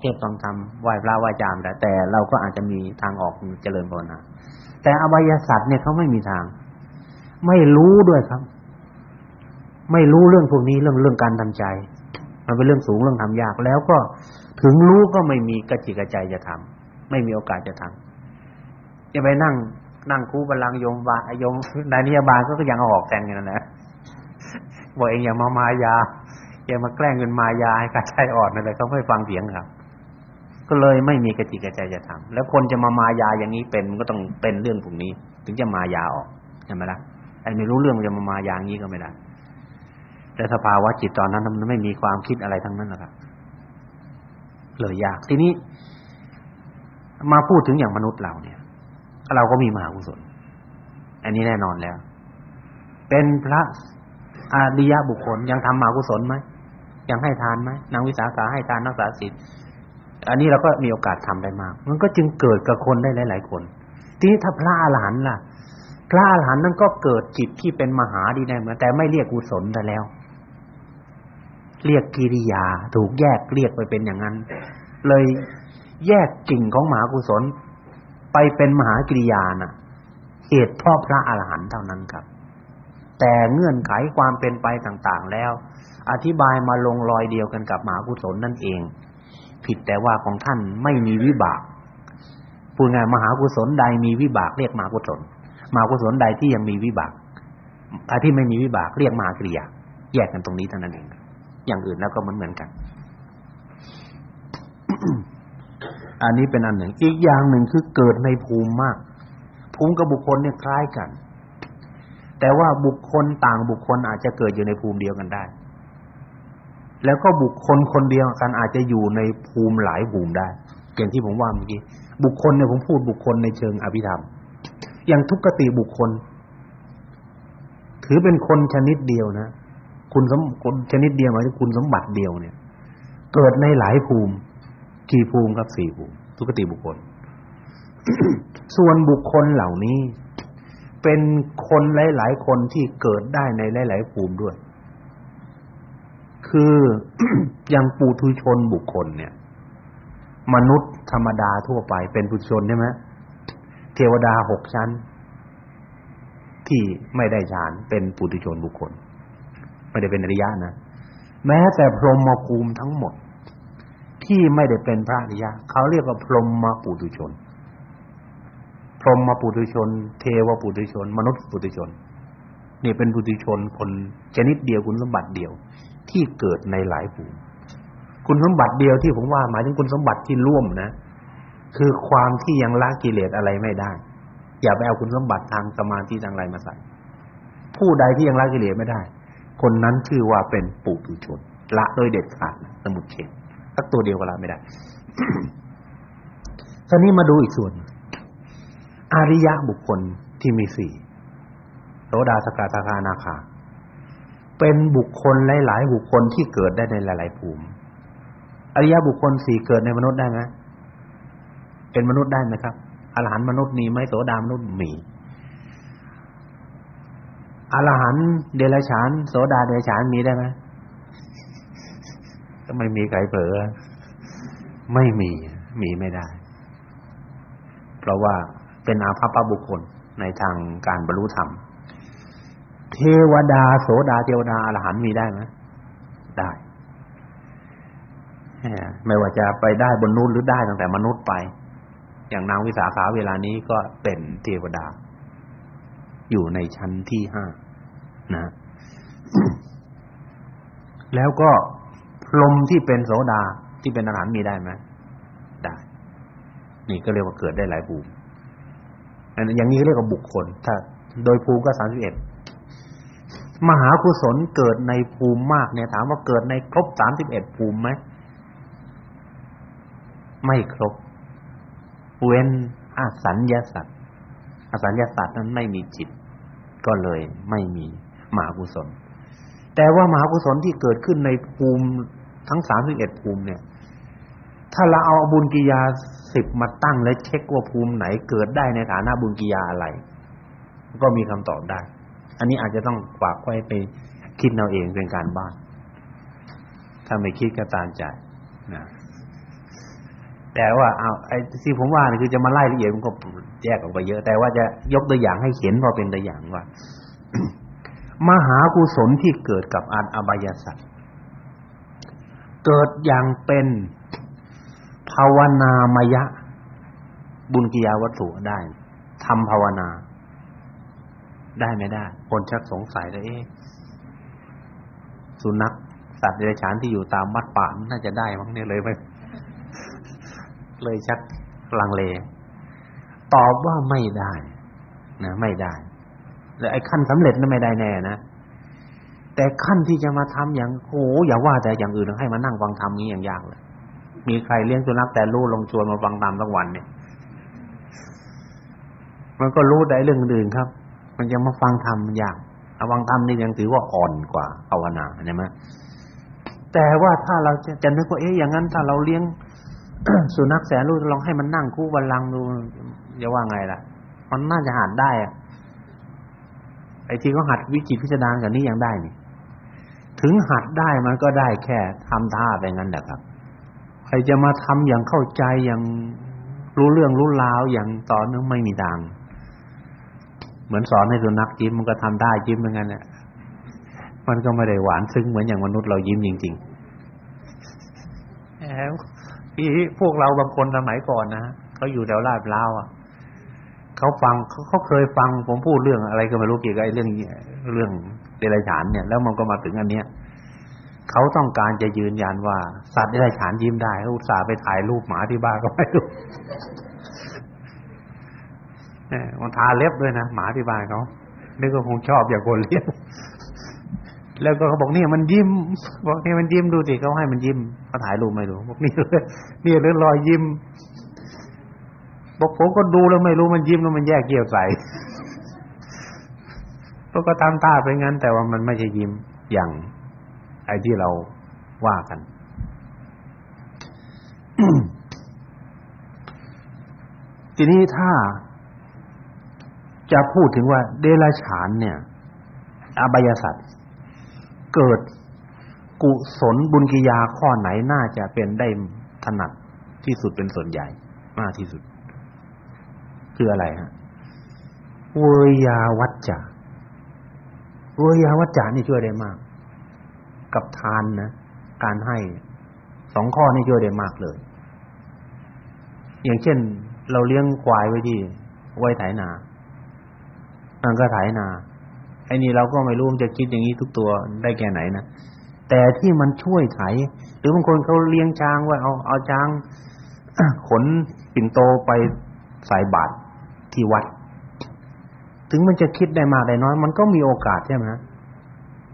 เทศฟังธรรมไหว้พระไหว้จามแต่แต่เราก็อาจจะมีทางออกเจริญภาวนาแต่อบายสัตว์เนี่ยเขาไม่มีทาง ไม่รู้ด้วยครับ ไม่รู้เรื่องพวกนี้เรื่องเรื่องการทำใจ มันเป็นเรื่องสูงเรื่องทำยาก แล้วก็ถึงรู้ก็ไม่มีกระจิกกระใจจะทำไม่มีโอกาสจะทำจะไปนั่ง นั่งคู่บาลังโยมบาอโยมนายนิยบาลก็ยังเอาออกแทนกันนั่นแหละบอกเองอย่ามามายาอย่ามาแกล้งเงินมายาให้กระใจอ่อนอะไรเขาไม่ฟังเสียงครับ ก็เลยไม่มีกระจิกกระใจจะทำแล้วคนจะมามายาอย่างนี้เป็นมันก็ต้องเป็นเรื่องพวกนี้ ถึงจะมายาออกใช่ไหมล่ะไอ้ไม่รู้เรื่องจะมามายาอย่างนี้ก็ไม่ได้แต่สภาวะจิตตอนนั้นมันไม่มีความคิดอะไรทั้งนั้นหรอกครับเลยยากทีนี้ มาพูดถึงอย่างมนุษย์เราเนี่ย เราก็มีมหากุศลอันนี้แน่นอนแล้ว เป็นพระอริยบุคคลยังทำมหากุศลไหมยังให้ทานไหมนางวิสาขาให้ทานนักษาศีล อันนี้เราก็มีโอกาสทำได้มาก มันก็จึงเกิดกับคนได้หลาย ๆ คน ทีนี้ถ้าพระอรหันต์ล่ะ พระอรหันต์นั้นก็เกิดจิตที่เป็นมหาดีแน่เหมือนแต่ไม่เรียกกุศลแต่แล้ว เรียกกิริยา ถูกแยกเรียกไปเป็นอย่างนั้น เลยแยกกิ่งของมหากุศล ไปเป็นมหากิริยาน่ะ เหตุเพราะพระอรหันต์เท่านั้นครับ แต่เงื่อนไขความเป็นไปต่าง ๆ แล้ว อธิบายมาลงรอยเดียวกันกับมหากุศลนั่นเอง ผิดแต่ว่าของท่านไม่มีวิบากพูดง่ายมหากุศลใดมีวิบากเรียกมหากุศลมหากุศลใดที่ยังมีวิบากอที่ไม่มีวิบากเรียกมหากริยาแยกกันตรงนี้เท่านั้นเองอย่างอื่นแล้วก็เหมือนเหมือนกัน อันนี้เป็นอันหนึ่ง อีกอย่างหนึ่งคือเกิดในภูมิมาก ภูมิกับบุคคลเนี่ยคล้ายกัน แต่ว่าบุคคลต่างบุคคลอาจจะเกิดอยู่ในภูมิเดียวกันได้ แล้วก็บุคคลคนเดียวกันอาจจะอยู่ในภูมิหลายภูมิได้อย่างที่ผมว่าเมื่อกี้บุคคลเนี่ยผมพูดบุคคลในเชิงอภิธรรม อย่างทุกขติบุคคล ถือเป็นคนชนิดเดียวนะคุณสมคนชนิดเดียวหมายถึงคุณสมบัติเดียวเนี่ย เกิดในหลายภูมิกี่ภูมิครับสี่ภูมิ ทุกติบุคคล ส่วนบุคคลเหล่านี้ เป็นคนหลาย ๆ คนที่เกิดได้ในหลาย ๆ ภูมิด้วย คือย่างปุถุชนบุคคลเนี่ย มนุษย์ธรรมดาทั่วไปเป็นปุถุชนใช่ไหมเทวดาหกชั้น ที่ไม่ได้ฌานเป็นปุถุชนบุคคล ไม่ได้เป็นอริยะนะแม้แต่พรหมภูมิทั้งหมด ที่ไม่ได้เป็นพระอริยะเขาเรียกว่าพรหมปุถุชน พรหมปุถุชน เทวปุถุชน มนุษย์ปุถุชนนี่เป็นปุถุชนคนชนิดเดียวคุณสมบัติเดียว ที่เกิดในหลายภูมิคุณสมบัติเดียวที่ผมว่าหมายถึงคุณสมบัติที่ร่วมนะ คือความที่ยังละกิเลสอะไรไม่ได้ อย่าไปเอาคุณสมบัติทางสมาธิทางอะไรมาใส่ผู้ใดที่ยังละกิเลสไม่ได้ คนนั้นชื่อว่าเป็นปุถุชน ละโดยเด็ดขาดสมุทเฉดสักตัวเดียวก็ละไม่ได้ทีนี้มาดูอีกส่วนอริยะบุคคลที่มีสี่โสดาสกทาคานาคา เป็นบุคคลหลาย ๆ บุคคลที่เกิดได้ในหลาย ๆ ภูมิ อริยะบุคคลสี่เกิดในมนุษย์ได้ไหมเป็นมนุษย์ได้ไหมครับอรหันต์มนุษย์มีไหมโสดามนุษย์มีอรหันต์เดรัจฉาน โสดาเดรัจฉานมีได้ไหมก็ไม่มีใครเผลอไม่มีมีไม่ได้ เพราะว่าเป็นอาภัพบุคคลในทางการบรรลุธรรม เทวดาโสดาเทวดาอรหันต์มีได้ไหมได้ไม่ว่าจะไปได้บนนู้นหรือได้ตั้งแต่มนุษย์ไป อย่างนางวิสาขาเวลานี้ก็เป็นเทวดา อยู่ในชั้นที่ห้านะ แล้วก็ลมที่เป็นโสดาที่เป็นอรหันต์มีได้ไหมได้ นี่ก็เรียกว่าเกิดได้หลายภูมิอย่างนี้เรียกว่าบุคคล ถ้า โดยภูมิก็สามสิบเอ็ด มหากุศลเกิดในภูมิมากเนี่ยถามว่าเกิดในครบสามสิบเอ็ดภูมิไหมไม่ครบเว้นอสัญญาสัตว์อสัญญาสัตว์นั้นไม่มีจิต ก็เลยไม่มีมหากุศล แต่ว่ามหากุศลที่เกิดขึ้นในภูมิทั้งสามสิบเอ็ดภูมิเนี่ย ถ้าเราเอาบุญกิยาสิบมาตั้งและเช็คว่าภูมิไหนเกิดได้ในฐานะบุญกิยาอะไร ก็มีคำตอบได้ อันนี้อาจจะต้องฝากไว้ไปคิดเอาเองเป็นการบ้าน ถ้าไม่คิดก็ตามใจนะแต่ว่าเอาไอ้ที่ผมว่านี่คือจะมาไล่ละเอียดมันก็แยกออกไปเยอะ แต่ว่าจะยกตัวอย่างให้เขียนพอเป็นตัวอย่างว่ามหากุศลที่เกิดกับอันอบายสัตว์เกิดอย่างเป็นภาวนามยะ บุญกิยาวัตถุได้ทำภาวนา ได้ไม่ได้คนชักสงสัยเลยเอ๊ะสุนัขสัตว์เดรัจฉานที่อยู่ตามวัดป่าน่าจะได้มั้งเนี่ยเลยไปเลยชักลังเล ตอบว่าไม่ได้นะไม่ได้แล้วไอ้ขั้นสำเร็จนั้นไม่ได้แน่นะแต่ขั้นที่จะมาทำอย่างโอ้อย่าว่าแต่อย่างอื่นให้มานั่งฟังธรรมนี้อย่างยากเลยมีใครเลี้ยงสุนัขแต่รู้ลงชวนมาฟังธรรมทั้งวันเนี่ย มันก็รู้ได้เรื่องอื่นครับ มันจะมาฟังธรรมยากฟังธรรมนี่ยังถือว่าอ่อนกว่าภาวนาใช่ไหมแต่ว่าถ้าเราจะจะนึกว่าเอ๊ะอย่างนั้นถ้าเราเลี้ยงสุนัขแสนรู้ลองให้มันนั่งคู่บัลลังก์ดูจะว่าไงล่ะ มันน่าจะหัดได้อะไอ้ที่เขาหัดวิจิตพิสดารกันนี้ยังได้นี่ถึงหัดได้มันก็ได้แค่ทำท่าไปงั้นแหละครับใครจะมาทำอย่างเข้าใจอย่างรู้เรื่องรู้ราวอย่างต่อเนื่องไม่มีทาง เหมือนสอนให้สุนัขยิ้มมันก็ทำได้ยิ้มเหมือนกันแหละมันก็ไม่ได้หวานซึ้งเหมือนอย่างมนุษย์เรายิ้มจริงๆแล้วที่พวกเราบางคนสมัยก่อนนะเขาอยู่แถวลาดพร้าอะเขาฟังเขาเขาเคยฟังผมพูดเรื่องอะไรก็ไม่รู้เกี่ยวกับเรื่องเรื่องเดรัจฉานเนี่ย แล้วมันก็มาถึงอันเนี้ยเขาต้องการจะยืนยันว่า สัตว์เดรัจฉานยิ้มได้เขาอุตส่าห์ไปถ่ายรูปหมาที่บ้านก็ไม่รู้ มันทาเล็บด้วยนะหมาที่บ้านเขานี่ก็คงชอบอย่างคนเลี้ยงแล้วก็เขาบอกนี่มันยิ้ม บอกนี่มันยิ้มดูสิเขาให้มันยิ้มเขาถ่ายรูปไม่รู้บอกนี่นี่เรื่องรอยยิ้มบอกผมก็ดูแล้วไม่รู้มันยิ้มแล้วมันแยกเกี่ยวใส่ก็ทำท่าไปงั้น แต่ว่ามันไม่ใช่ยิ้มอย่างไอ้ที่เราว่ากันทีนี้ถ้า จะพูดถึงว่าเดรัจฉานเนี่ยอบายสัตว์เกิดกุศลบุญกิยาข้อไหนน่าจะเป็นได้ถนัดที่สุดเป็นส่วนใหญ่ มากที่สุด คืออะไรฮะเวยาวัจจะเวยาวัจจะนี่ช่วยได้มาก กับทานนะการให้สองข้อนี่ช่วยได้มากเลย อย่างเช่น เราเลี้ยงควายไว้ที่ไว้ไถนา มันก็ไถนาไอ้นี่เราก็ไม่รู้มันจะคิดอย่างนี้ทุกตัวได้แค่ไหนนะแต่ที่มันช่วยไถ หรือบางคนเขาเลี้ยงช้างไว้เอาเอาช้างขนปิ่นโตไปใส่บาตรที่วัด ถึงมันจะคิดได้มากได้น้อย มันก็มีโอกาสใช่ไหม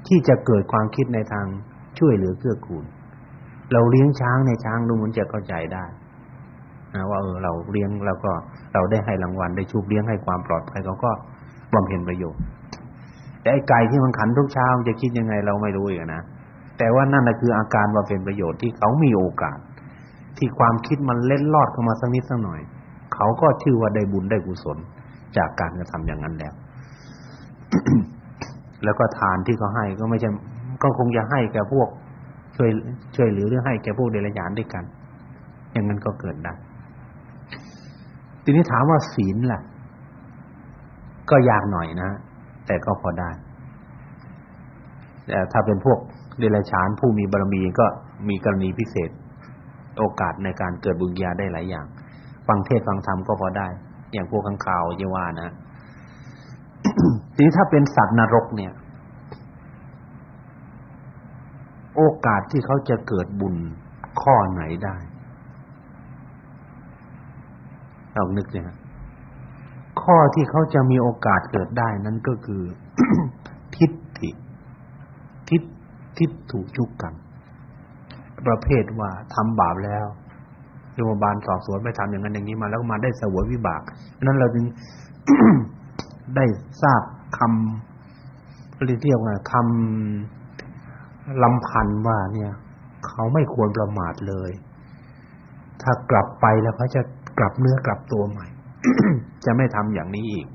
ที่จะเกิดความคิดในทางช่วยเหลือเกื้อกูล เราเลี้ยงช้างในช้างดูมันจะเข้าใจได้นะว่าเออเราเลี้ยงแล้วก็เราได้ให้รางวัลได้ชุบเลี้ยงให้ความปลอดภัยเขาก็ บำเพ็ญประโยชน์แต่ไอ้ไก่ที่มันขันทุกเช้าจะคิดยังไงเราไม่รู้อีกนะแต่ว่านั่นแหละคืออาการบำเพ็ญประโยชน์ที่เขามีโอกาส ที่ความคิดมันเล็ดลอดเข้ามาสักนิดสักหน่อย เขาก็ชื่อว่าได้บุญได้กุศลจากการกระทำอย่างนั้นแล้ว แล้วก็ทานที่เขาให้ก็ไม่ใช่ก็คงจะให้แก่พวก ช่วยช่วยเหลือหรือให้แก่พวกเดรัจฉานด้วยกัน อย่างนั้นก็เกิดได้ทีนี้ถามว่าศีลล่ะ ก็ยากหน่อยนะ แต่ก็พอได้แต่ถ้าเป็นพวกเดรัจฉานผู้มีบารมีก็มีกรณีพิเศษ โอกาสในการเกิดบุญญาได้หลายอย่าง ฟังเทศฟังธรรมก็พอได้ อย่างพวกข้างข่าวเยว่านะทีนี้ถ้าเป็นสัตว์นรกเนี่ย โอกาสที่เขาจะเกิดบุญข้อไหนได้ลองนึกสิฮะ ข้อที่เขาจะมีโอกาสเกิดได้นั้นก็คือ ทิฏฐิทิฏทิฏฐุชุกกรรมประเภทว่าทำบาปแล้วโยมบาลสอบสวนไปทำอย่างนั้นอย่างนี้มาแล้วมาได้เสวยวิบากนั้นเราจึงได้ทราบคำเรียกว่าคำลำพันว่าเนี่ย เขาไม่ควรประมาทเลย ถ้ากลับไปแล้วเขาจะกลับเนื้อกลับตัวใหม่ จะไม่ทำอย่างนี้อีก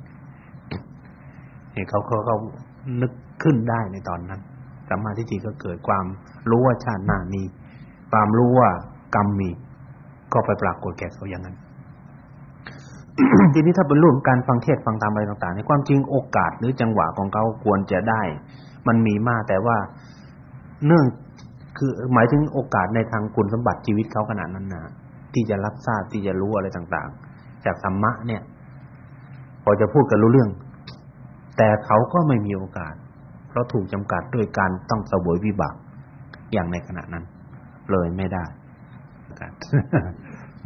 เนี่ยเขาเขาเขานึกขึ้นได้ในตอนนั้นสัมมาทิฏฐิก็เกิดความรู้ว่าชาติหน้ามีความรู้ว่ากรรมมี ก็ไปปรากฏแก่เขาอย่างนั้นทีนี้ถ้าเป็นรื่องการฟังเทศฟังธรรมอะไรต่างๆในความจริงโอกาสหรือจังหวะของเขาควรจะได้ มันมีมากแต่ว่าเนื่องคือหมายถึงโอกาสในทางคุณสมบัติชีวิตเขาขนาดนั้นนะที่จะรับทราบที่จะรู้อะไรต่าง ๆ จากธรรมะเนี่ย พอจะพูดกันรู้เรื่อง แต่เขาก็ไม่มีโอกาส เพราะถูกจำกัดด้วยการต้องสวยวิบากอย่างในขณะนั้น เลยไม่ได้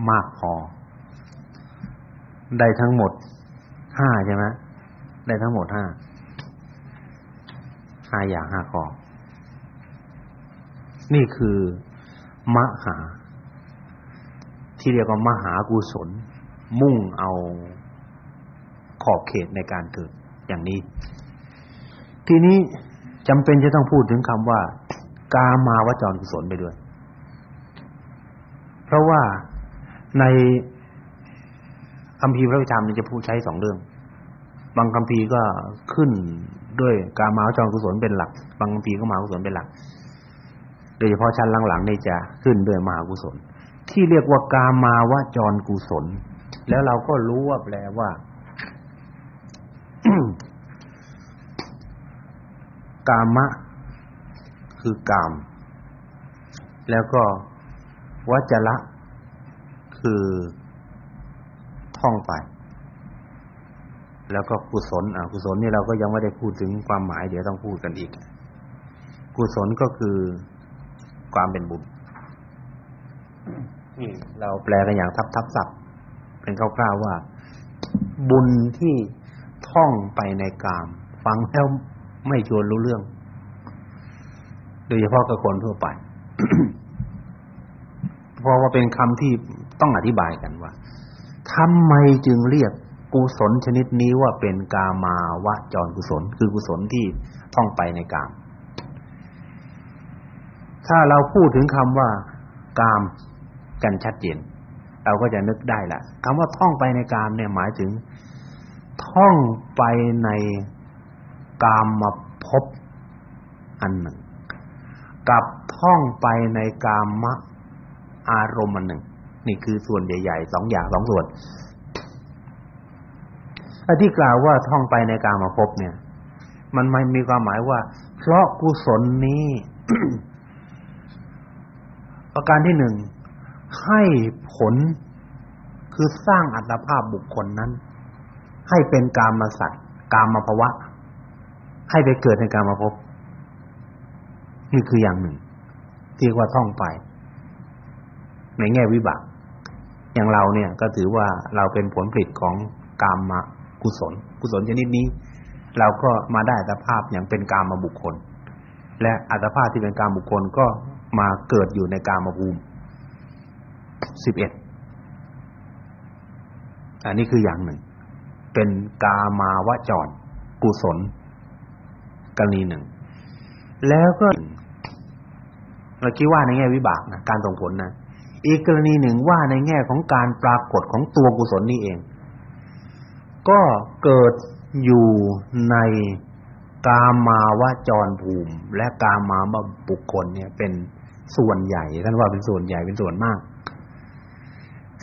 มากพอ ได้ทั้งหมดห้าใช่ไหมได้ทั้งหมดห้าห้าอย่างห้าข้อนี่คือ มหา ที่เรียกว่ามหากุศล มุ่งเอาขอบเขตในการเกิดอย่างนี้ ทีนี้จำเป็นจะต้องพูดถึงคำว่ากามาวจรกุศลไปด้วย เพราะว่าในคัมภีร์พระวิธรรมนี่จะพูดใช้สองเรื่อง บางคัมภีร์ก็ขึ้นด้วยกามาวจรกุศลเป็นหลัก บางคัมภีร์ก็มหากุศลเป็นหลัก โดยเฉพาะชั้นหลังๆนี่จะขึ้นด้วยมหากุศล ที่เรียกว่ากามาวจรกุศล แล้วเราก็รู้ว่าแปลว่า กามะ คือกาม แล้วก็วัจระคือท่องไป แล้วก็กุศลอ่ากุศลนี่เราก็ยังไม่ได้พูดถึงความหมาย เดี๋ยวต้องพูดกันอีก กุศลก็คือความเป็นบุญนี่เราแปลกันอย่างทับทับศัพท์ เป็นคร่าวๆว่า บุญที่ท่องไปในกาม ฟังแล้วไม่ชวนรู้เรื่อง โดยเฉพาะกับคนทั่วไป เพราะว่าเป็นคำที่ต้องอธิบายกันว่าทำไมจึงเรียกกุศลชนิดนี้ว่าเป็นกามาวจรกุศล คือกุศลที่ท่องไปในกาม ถ้าเราพูดถึงคำว่ากามกันชัดเจน เราก็จะนึกได้ละคำว่าท่องไปในกามเนี่ยหมายถึง ท่องไปในกามมาพบอันหนึ่ง กับท่องไปในกามะอารมณ์อันหนึ่ง นี่คือส่วนใหญ่ๆสองอย่างสองส่วนอที่กล่าวว่าท่องไปในการมาพบเนี่ย มันไม่มีความหมายว่า เพราะกุศลนี้ประการที่หนึ่ง ให้ผลคือสร้างอัตภาพบุคคลนั้น ให้เป็นกามสัตว์กามภวะ ให้ไปเกิดในกามภพนี่คืออย่างหนึ่งที่ว่าท่องไป ในแง่วิบาก อย่างเราเนี่ยก็ถือว่าเราเป็นผลผลิตของกามมากุศล กุศลชนิดนี้ เราก็มาได้อัตภาพอย่างเป็นกามมาบุคคล และอัตภาพที่เป็นกามบุคคลก็มาเกิดอยู่ในกามภูมิ สิบเอ็ดอันนี้คืออย่างหนึ่ง เป็นกามาวจร กุศลกรณีหนึ่ง แล้วก็เราคิดว่าในแง่วิบากนะการส่งผลนะอีกกรณีหนึ่งว่าในแง่ของการปรากฏของตัวกุศลนี่เอง ก็เกิดอยู่ในกามาวจรภูมิ และกามามบุคคลเนี่ยเป็นส่วนใหญ่ท่านว่าเป็นส่วนใหญ่เป็นส่วนมาก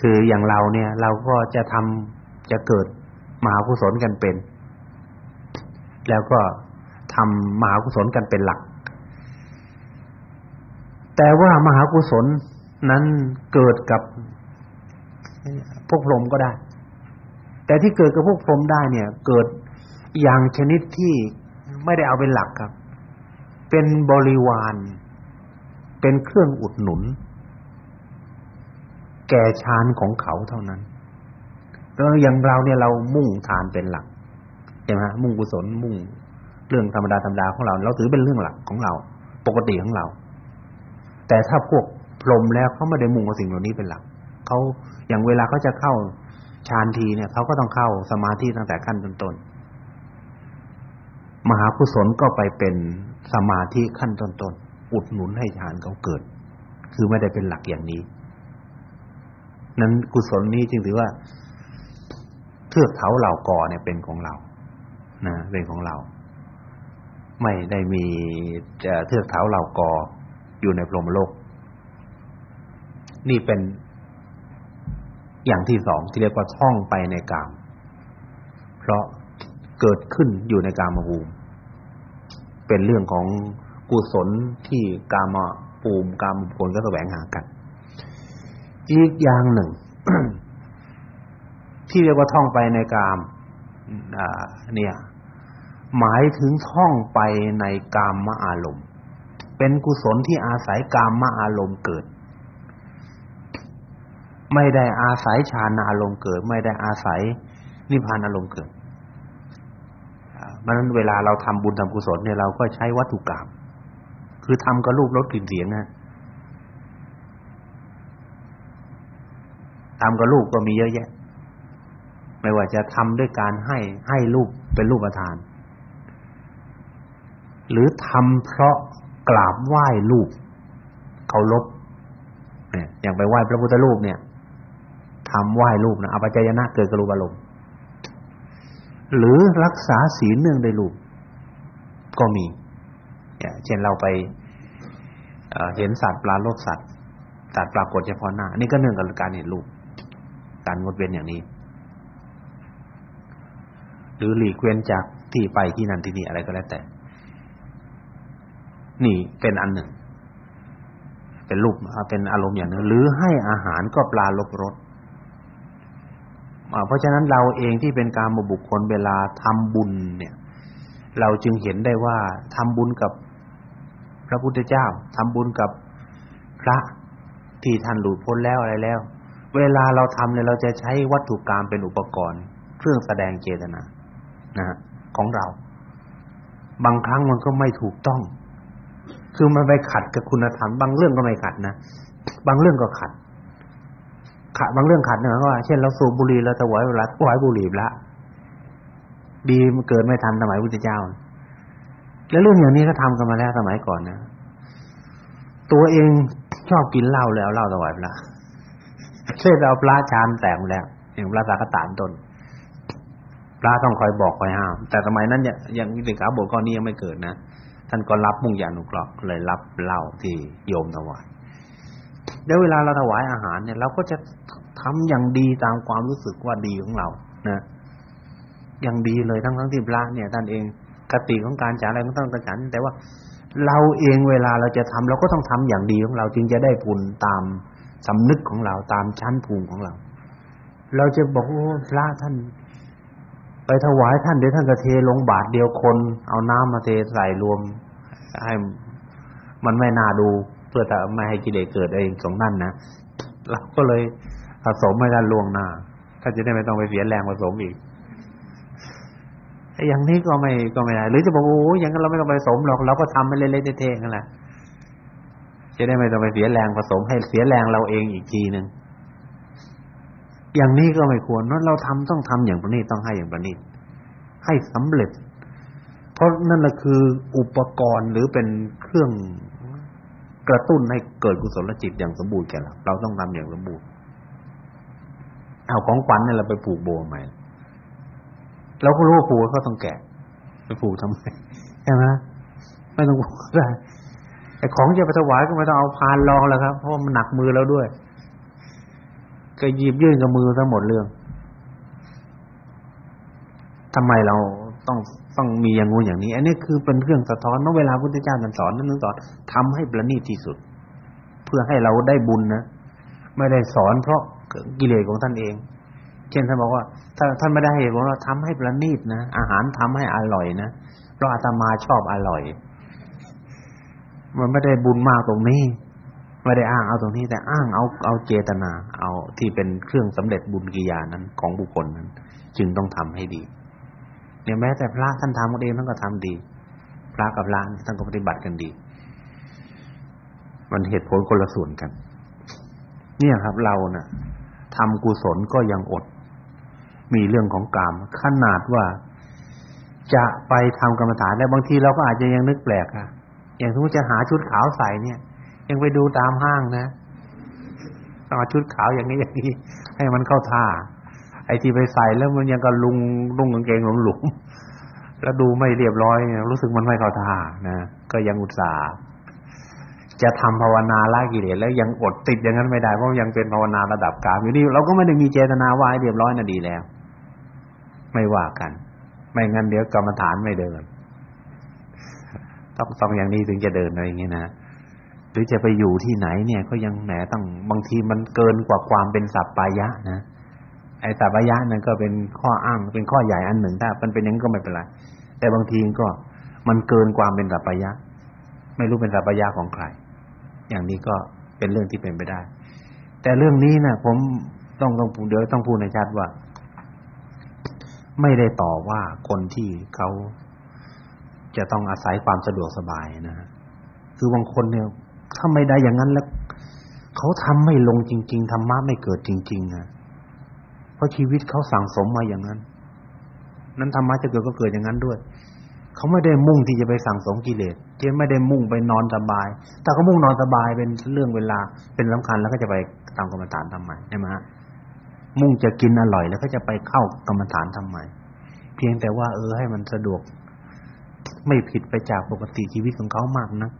คืออย่างเราเนี่ย เราก็จะทำจะเกิดมหากุศลกันเป็น แล้วก็ทำมหากุศลกันเป็นหลัก แต่ว่ามหากุศลนั้นเกิดกับพวกพรหมก็ได้ แต่ที่เกิดกับพวกพรหมได้เนี่ย เกิดอย่างชนิดที่ไม่ได้เอาเป็นหลักครับ เป็นบริวาร เป็นเครื่องอุดหนุน แก่ฌานของเขาเท่านั้นแล้วอย่างเราเนี่ยเรามุ่งทานเป็นหลักใช่ไหมมุ่งกุศลมุ่งเรื่องธรรมดาธรรมดาของเรา เราถือเป็นเรื่องหลักของเรา ปกติของเรา แต่ถ้าพวกพรมแล้วเขาไม่ได้มุ่งเอาสิ่งเหล่านี้เป็นหลักเขาอย่างเวลาเขาจะเข้าฌานทีเนี่ยเขาก็ต้องเข้าสมาธิตั้งแต่ขั้นต้นๆมหากุศลก็ไปเป็นสมาธิขั้นต้นๆอุดหนุนให้ฌานเขาเกิด คือไม่ได้เป็นหลักอย่างนี้ นั้นกุศลนี้จึงถือว่าเทือกเขาเหล่ากอเนี่ยเป็นของเรานะเป็นของเรา ไม่ได้มีเทือกเขาเหล่ากออยู่ในพรหมโลก นี่เป็นอย่างที่สองที่เรียกว่าท่องไปในกาม เพราะเกิดขึ้นอยู่ในกามภูมิ เป็นเรื่องของกุศลที่กามภูมิกามบุคคลก็แสวงหากัน อีกอย่างหนึ่ง ที่เรียกว่าท่องไปในกามเนี่ย หมายถึงท่องไปในกามมอารมณ์ เป็นกุศลที่อาศัยกามมอารมณ์เกิด ไม่ได้อาศัยฌานอารมณ์เกิด ไม่ได้อาศัยนิพพานอารมณ์เกิดเพราะนั้นเวลาเราทำบุญทำกุศลเนี่ยเราก็ใช้วัตถุกรรมคือทำกับรูปรสกลิ่นเสียงนะ ทำกับรูปก็มีเยอะแยะ ไม่ว่าจะทำด้วยการให้ให้รูปเป็นรูปทาน หรือทำเพราะกราบไหว้รูปเคารพเนี่ยอย่างไปไหว้พระพุทธรูปเนี่ยทำไหว้รูปนะอปัจจยนะเกิดกรูปอารมณ์หรือรักษาศีลเนื่องด้วยรูปก็มีเช่นเราไปเห็นสัตว์ปลาโลกสัตว์สัตว์ปรากฏเฉพาะหน้านี่ก็เนื่องกับการเห็นรูป การงดเว้นอย่างนี้ หรือหลีกเว้นจากที่ไปที่นั่นที่นี่อะไรก็แล้วแต่ นี่เป็นอันหนึ่ง เป็นรูปเป็นอารมณ์อย่างหนึ่งหรือให้อาหารก็ปลาลบรสเพราะฉะนั้นเราเองที่เป็นการมบุคคลเวลาทำบุญเนี่ย เราจึงเห็นได้ว่าทำบุญกับพระพุทธเจ้าทำบุญกับพระที่ท่านหลุดพ้นแล้วอะไรแล้ว เวลาเราทำเนี่ยเราจะใช้วัตถุกรรมเป็นอุปกรณ์ เครื่องแสดงเจตนานะฮะของเรา บางครั้งมันก็ไม่ถูกต้อง คือมันไปขัดกับคุณธรรมบางเรื่องก็ไม่ขัดนะบางเรื่องก็ขัดขัดบางเรื่องขัดเนี่ยว่าเช่นเราสูบบุหรี่เราถวายเวลาถวายบุหรี่ละดีมันเกิดไม่ทันสมัยพุทธเจ้า แล้วเรื่องอย่างนี้ก็ทำกันมาแล้วสมัยก่อนนะ ตัวเองชอบกินเหล้าแล้วเหล้าถวายพระ เช่นเอาปลาชามแตกแล้วอย่างปลาสักตานต้นพระต้องคอยบอกคอยห้าม แต่สมัยนั้นยังยังมีสิกขาบทก้อนนี้ยังไม่เกิดนะ ท่านก็รับมุ่งยานุเคราะห์เลยรับเหล้าที่โยมถวายแล้วเวลาเราถวายอาหารเนี่ย เราก็จะทำอย่างดีตามความรู้สึกว่าดีของเรา นะอย่างดีเลยทั้งทั้งที่พระเนี่ยท่านเองคติของการฉันอะไรมันต้องกระฉันแต่ว่าเราเองเวลาเราจะทำเราก็ต้องทำอย่างดีของเรา จึงจะได้บุญตาม สำนึกของเราตามชั้นภูมิของเรา เราจะบอกโอ้พระท่าน ไปถวายท่านเดี๋ยวท่านจะเทลงบาทเดียวคน เอาน้ำมาเทใส่รวม ให้มันไม่น่าดู เพื่อจะไม่ให้กิเลสเกิดเองตรงนั้นนะเราก็เลยผสมให้ท่านล่วงหน้าถ้าจะได้ไม่ต้องไปเสียแรงผสมอีกอย่างนี้ก็ไม่ก็ไม่ได้ หรือจะบอกโอ้อย่างนั้นเราไม่ต้องไปผสมหรอกเราก็ทำให้เละๆเทๆนั่นแหละ จะได้ไม่ต้องไปเสียแรงผสมให้เสียแรงเราเองอีกทีหนึ่งอย่างนี้ก็ไม่ควรเพราะเราทำต้องทำอย่างประณีตต้องให้อย่างประณีตให้สำเร็จ เพราะนั่นแหละคืออุปกรณ์หรือเป็นเครื่องกระตุ้นให้เกิดกุศลจิตอย่างสมบูรณ์แก่เราเราต้องทำอย่างสมบูรณ์เอาของขวัญเนี่ยเราไปผูกโบใหม่เราก็รู้ว่าผูกก็ต้องแกะไปผูกทำไมใช่ไหมไม่ต้องผูกได้ แต่ของจะไปถวายก็ไม่ต้องเอาพานรองแล้วครับเพราะมันหนักมือเราด้วย ก็หยิบยื่นกับมือทั้งหมดเรื่องทำไมเราต้องต้องมีอย่างงูอย่างนี้ อันนี้คือเป็นเรื่องสะท้อนว่าเวลาพุทธเจ้าท่านสอนนั้นสอนทำให้ประณีตที่สุด เพื่อให้เราได้บุญนะไม่ได้สอนเพราะกิเลสของท่านเอง เช่นท่านบอกว่าถ้าท่านไม่ได้เหตุผลว่าทำให้ประณีตนะอาหารทำให้อร่อยนะเพราะอาตมาชอบอร่อย มันไม่ได้บุญมากตรงนี้ไม่ได้อ้างเอาตรงนี้แต่อ้างเอาเอาเจตนา เอาที่เป็นเครื่องสำเร็จบุญกิยานั้นของบุคคลนั้น จึงต้องทำให้ดีเนี่ยแม้แต่พระท่านทำเองท่านก็ทำดี พระกับพระท่านก็ปฏิบัติกันดี มันเหตุผลคนละส่วนกัน เนี่ยครับเรานะ่ะทำกุศลก็ยังอด มีเรื่องของกามขนาดว่าจะไปทำกรรมฐานแล้วบางทีเราก็อาจจะยังนึกแปลกอะ อย่างสมมติจะหาชุดขาวใส่เนี่ย ยังไปดูตามห้างนะต้องเอาชุดขาวอย่างนี้อย่างนี้ ให้มันเข้าท่า ไอ้ที่ไปใส่แล้วมันยังกับลุงลุงกางเกงหลงๆแล้วดูไม่เรียบร้อย รู้สึกมันไม่เข้าท่านะก็ยังอุตส่าห์จะทำภาวนาละกิเลสแล้วยังอดติดอย่างนั้นไม่ได้เพราะยังเป็นภาวนาระดับกลางอยู่นี่เราก็ไม่ได้มีเจตนาว่าให้เรียบร้อยน่ะดีแล้ว ไม่ว่ากัน ไม่งั้นเดี๋ยวกรรมฐานไม่เดิน ต้องต้องอย่างนี้ถึงจะเดินอะไรอย่างนี้นะหรือจะไปอยู่ที่ไหนเนี่ยก็ยังแหมต้องบางทีมันเกินกว่าความเป็นสัพพายะนะไอ้สัพพายะนั่นก็เป็นข้ออ้างเป็นข้อใหญ่อันหนึ่งถ้ามันเป็นอย่างนั้นก็ไม่เป็นไรแต่บางทีก็มันเกินความเป็นสัพพายะ ไม่รู้เป็นสัพพายะของใคร อย่างนี้ก็เป็นเรื่องที่เป็นไปได้ แต่เรื่องนี้นะผมต้องต้องเดี๋ยวต้องพูดในชัดว่า ไม่ได้ต่อว่าคนที่เขา จะต้องอาศัยความสะดวกสบายนะคือบางคนเนี่ยถ้าไม่ได้อย่างนั้นแล้วเขาทำไม่ลงจริง ๆธรรมะไม่เกิดจริง ๆนะเพราะชีวิตเขาสั่งสมมาอย่างนั้น นั้นธรรมะจะเกิดก็เกิดอย่างนั้นด้วย เขาไม่ได้มุ่งที่จะไปสั่งสมกิเลสที่ไม่ได้มุ่งไปนอนสบายถ้าเขามุ่งนอนสบายเป็นเรื่องเวลาเป็นสำคัญแล้วก็จะไปตามกรรมฐานทำไมใช่ไหมฮะมุ่งจะกินอร่อยแล้วก็จะไปเข้ากรรมฐานทำไมเพียงแต่ว่าเออให้มันสะดวก ไม่ผิดไปจากปกติชีวิตของเขามากนะ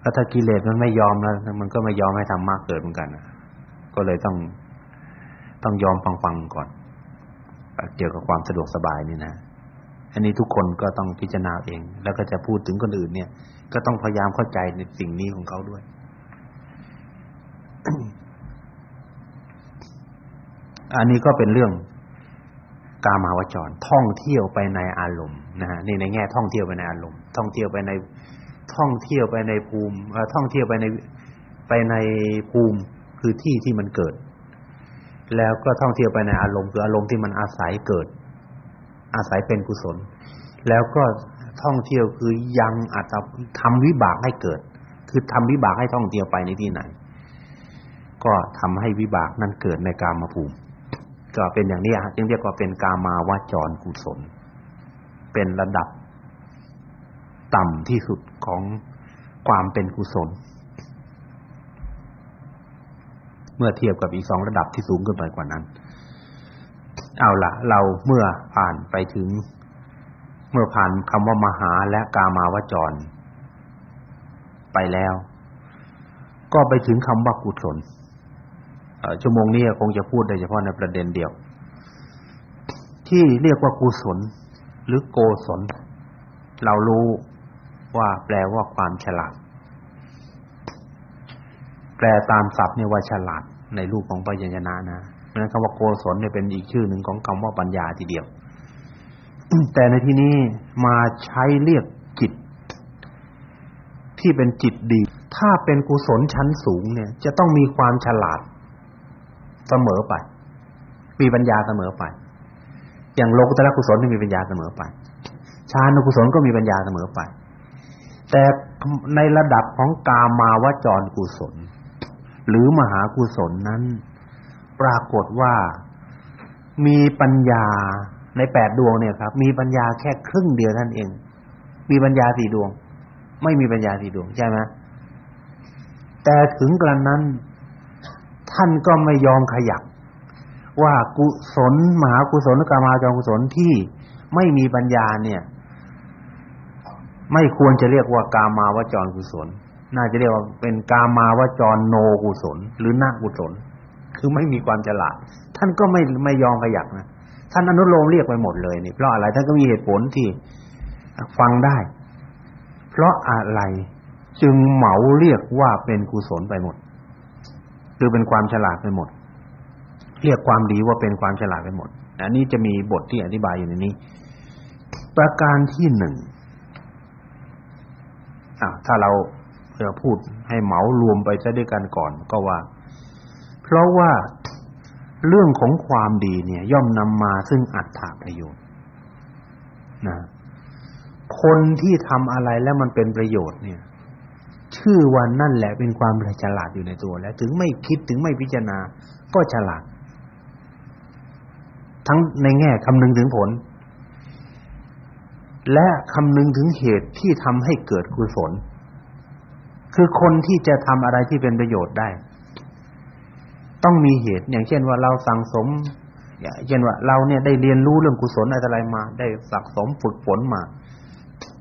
แล้วถ้ากิเลสมันไม่ยอมแล้วมันก็ไม่ยอมให้ธรรมะเกิดเหมือนกันก็เลยต้องต้องยอมฟังๆก่อนเกี่ยวกับความสะดวกสบายนี่นะอันนี้ทุกคนก็ต้องพิจารณาเอง แล้วก็จะพูดถึงคนอื่นเนี่ย ก็ต้องพยายามเข้าใจในสิ่งนี้ของเขาด้วยอันนี้ก็เป็นเรื่อง กามาวจร ท่องเที่ยวไปในอารมณ์นะฮะนี่ในแง่ท่องเที่ยวไปในอารมณ์ท่องเที่ยวไปในท่องเที่ยวไปในภูมิท่องเที่ยวไปในไปในภูมิคือที่ที่มันเกิด แล้วก็ท่องเที่ยวไปในอารมณ์คืออารมณ์ที่มันอาศัยเกิด อาศัยเป็นกุศล แล้วก็ท่องเที่ยวคือยังอาจจะทำวิบากให้เกิด คือทำวิบากให้ท่องเที่ยวไปในที่ไหน ก็ทำให้วิบากนั้นเกิดในกามภูมิ ก็เป็นอย่างนี้ฮะจึงเรียกว่าเป็นกามาวจรกุศล เป็นระดับต่ำที่สุดของความเป็นกุศล เมื่อเทียบกับอีกสองระดับที่สูงขึ้นไปกว่านั้น เอาละเราเมื่อผ่านไปถึง เมื่อผ่านคำว่ามหาและกามาวจร ไปแล้ว ก็ไปถึงคำว่ากุศล ชั่วโมงนี้คงจะพูดได้เฉพาะในประเด็นเดียว ที่เรียกว่ากุศลหรือโกศลเรารู้ว่าแปลว่าความฉลาด แปลตามศัพท์เนี่ยว่าฉลาดในรูปของพยัญชนะนะเพราะนั้นคำว่าโกศลเนี่ยเป็นอีกชื่อหนึ่งของคำว่าปัญญาทีเดียว แต่ในที่นี้มาใช้เรียกจิต ที่เป็นจิตดี ถ้าเป็นกุศลชั้นสูงเนี่ย จะต้องมีความฉลาด เสมอไป มีปัญญาเสมอไป อย่างโลกุตระกุศลที่มีปัญญาเสมอไปฌานกุศลก็มีปัญญาเสมอไป แต่ในระดับของกามาวจรกุศล หรือมหากุศลนั้น ปรากฏว่ามีปัญญาในแปดดวงเนี่ยครับ มีปัญญาแค่ครึ่งเดียวนั่นเอง มีปัญญาสี่ดวง ไม่มีปัญญาสี่ดวงใช่ไหมแต่ถึงกระนั้น ท่านก็ไม่ยอมขยับ ว่ากุศลมหากุศลกามาวจรกุศลที่ไม่มีปัญญาเนี่ย ไม่ควรจะเรียกว่ากามาวจรกุศล น่าจะเรียกว่าเป็นกามาวจรโนกุศล หรือนากุศล คือไม่มีความฉลาด ท่านก็ไม่ไม่ยอมขยักนะท่านอนุโลมเรียกไปหมดเลยนี่เพราะอะไรท่านก็มีเหตุผลที่ฟังได้ เพราะอะไรจึงเหมาเรียกว่าเป็นกุศลไปหมด คือเป็นความฉลาดไปหมด เรียกความดีว่าเป็นความฉลาดไปหมด อันนี้จะมีบทที่อธิบายอยู่ในนี้ ประการที่หนึ่งอะถ้าเราจะพูดให้เหมารวมไปซะด้วยกันก่อนก็ว่า เพราะว่าเรื่องของความดีเนี่ย ย่อมนำมาซึ่งอัตถประโยชน์นะคนที่ทำอะไรแล้วมันเป็นประโยชน์เนี่ย ชื่อว่านั่นแหละเป็นความฉลาดอยู่ในตัว แล้ว ถึงไม่คิดถึงไม่พิจารณา ก็ฉลาด ทั้งในแง่คำนึงถึงผล และคำนึงถึงเหตุที่ทำให้เกิดกุศล คือคนที่จะทำอะไรที่เป็นประโยชน์ได้ ต้องมีเหตุ อย่างเช่นว่าเราสั่งสมอย่างเช่นว่าเราเนี่ยได้เรียนรู้เรื่องกุศลอะไรมา ได้สักสมฝึกฝนมา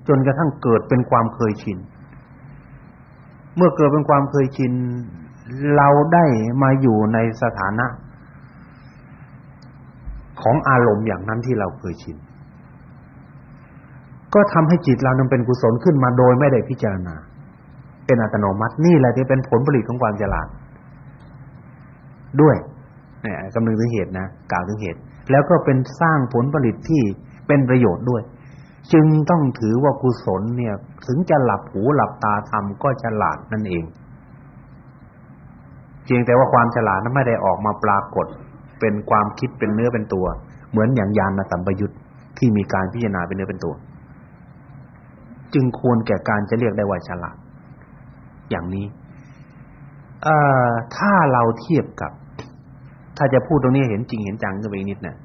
จนกระทั่งเกิดเป็นความเคยชิน เมื่อเกิดเป็นความเคยชิน เราได้มาอยู่ในสถานะ ของอารมณ์อย่างนั้นที่เราเคยชิน ก็ทำให้จิตเรานั้นเป็นกุศลขึ้นมาโดยไม่ได้พิจารณา เป็นอัตโนมัตินี่แหละที่เป็นผลผลิตของความฉลาด ด้วยเนี่ยกำลังถึงเหตุนะกล่าวถึงเหตุ แล้วก็เป็นสร้างผลผลิตที่เป็นประโยชน์ด้วย จึงต้องถือว่ากุศลเนี่ย ถึงจะหลับหูหลับตาทำก็ฉลาดนั่นเอง เพียงแต่ว่าความฉลาดนั้นไม่ได้ออกมาปรากฏ เป็นความคิดเป็นเนื้อเป็นตัว เหมือนอย่างญาณสัมปยุตที่มีการพิจารณาเป็นเนื้อเป็นตัว จึงควรแก่การจะเรียกได้ว่าฉลาด อย่างนี้เอ่อถ้าเราเทียบกับ ถ้าจะพูดตรงนี้เห็นจริงเห็นจังขึ้นไปนิดน่ะ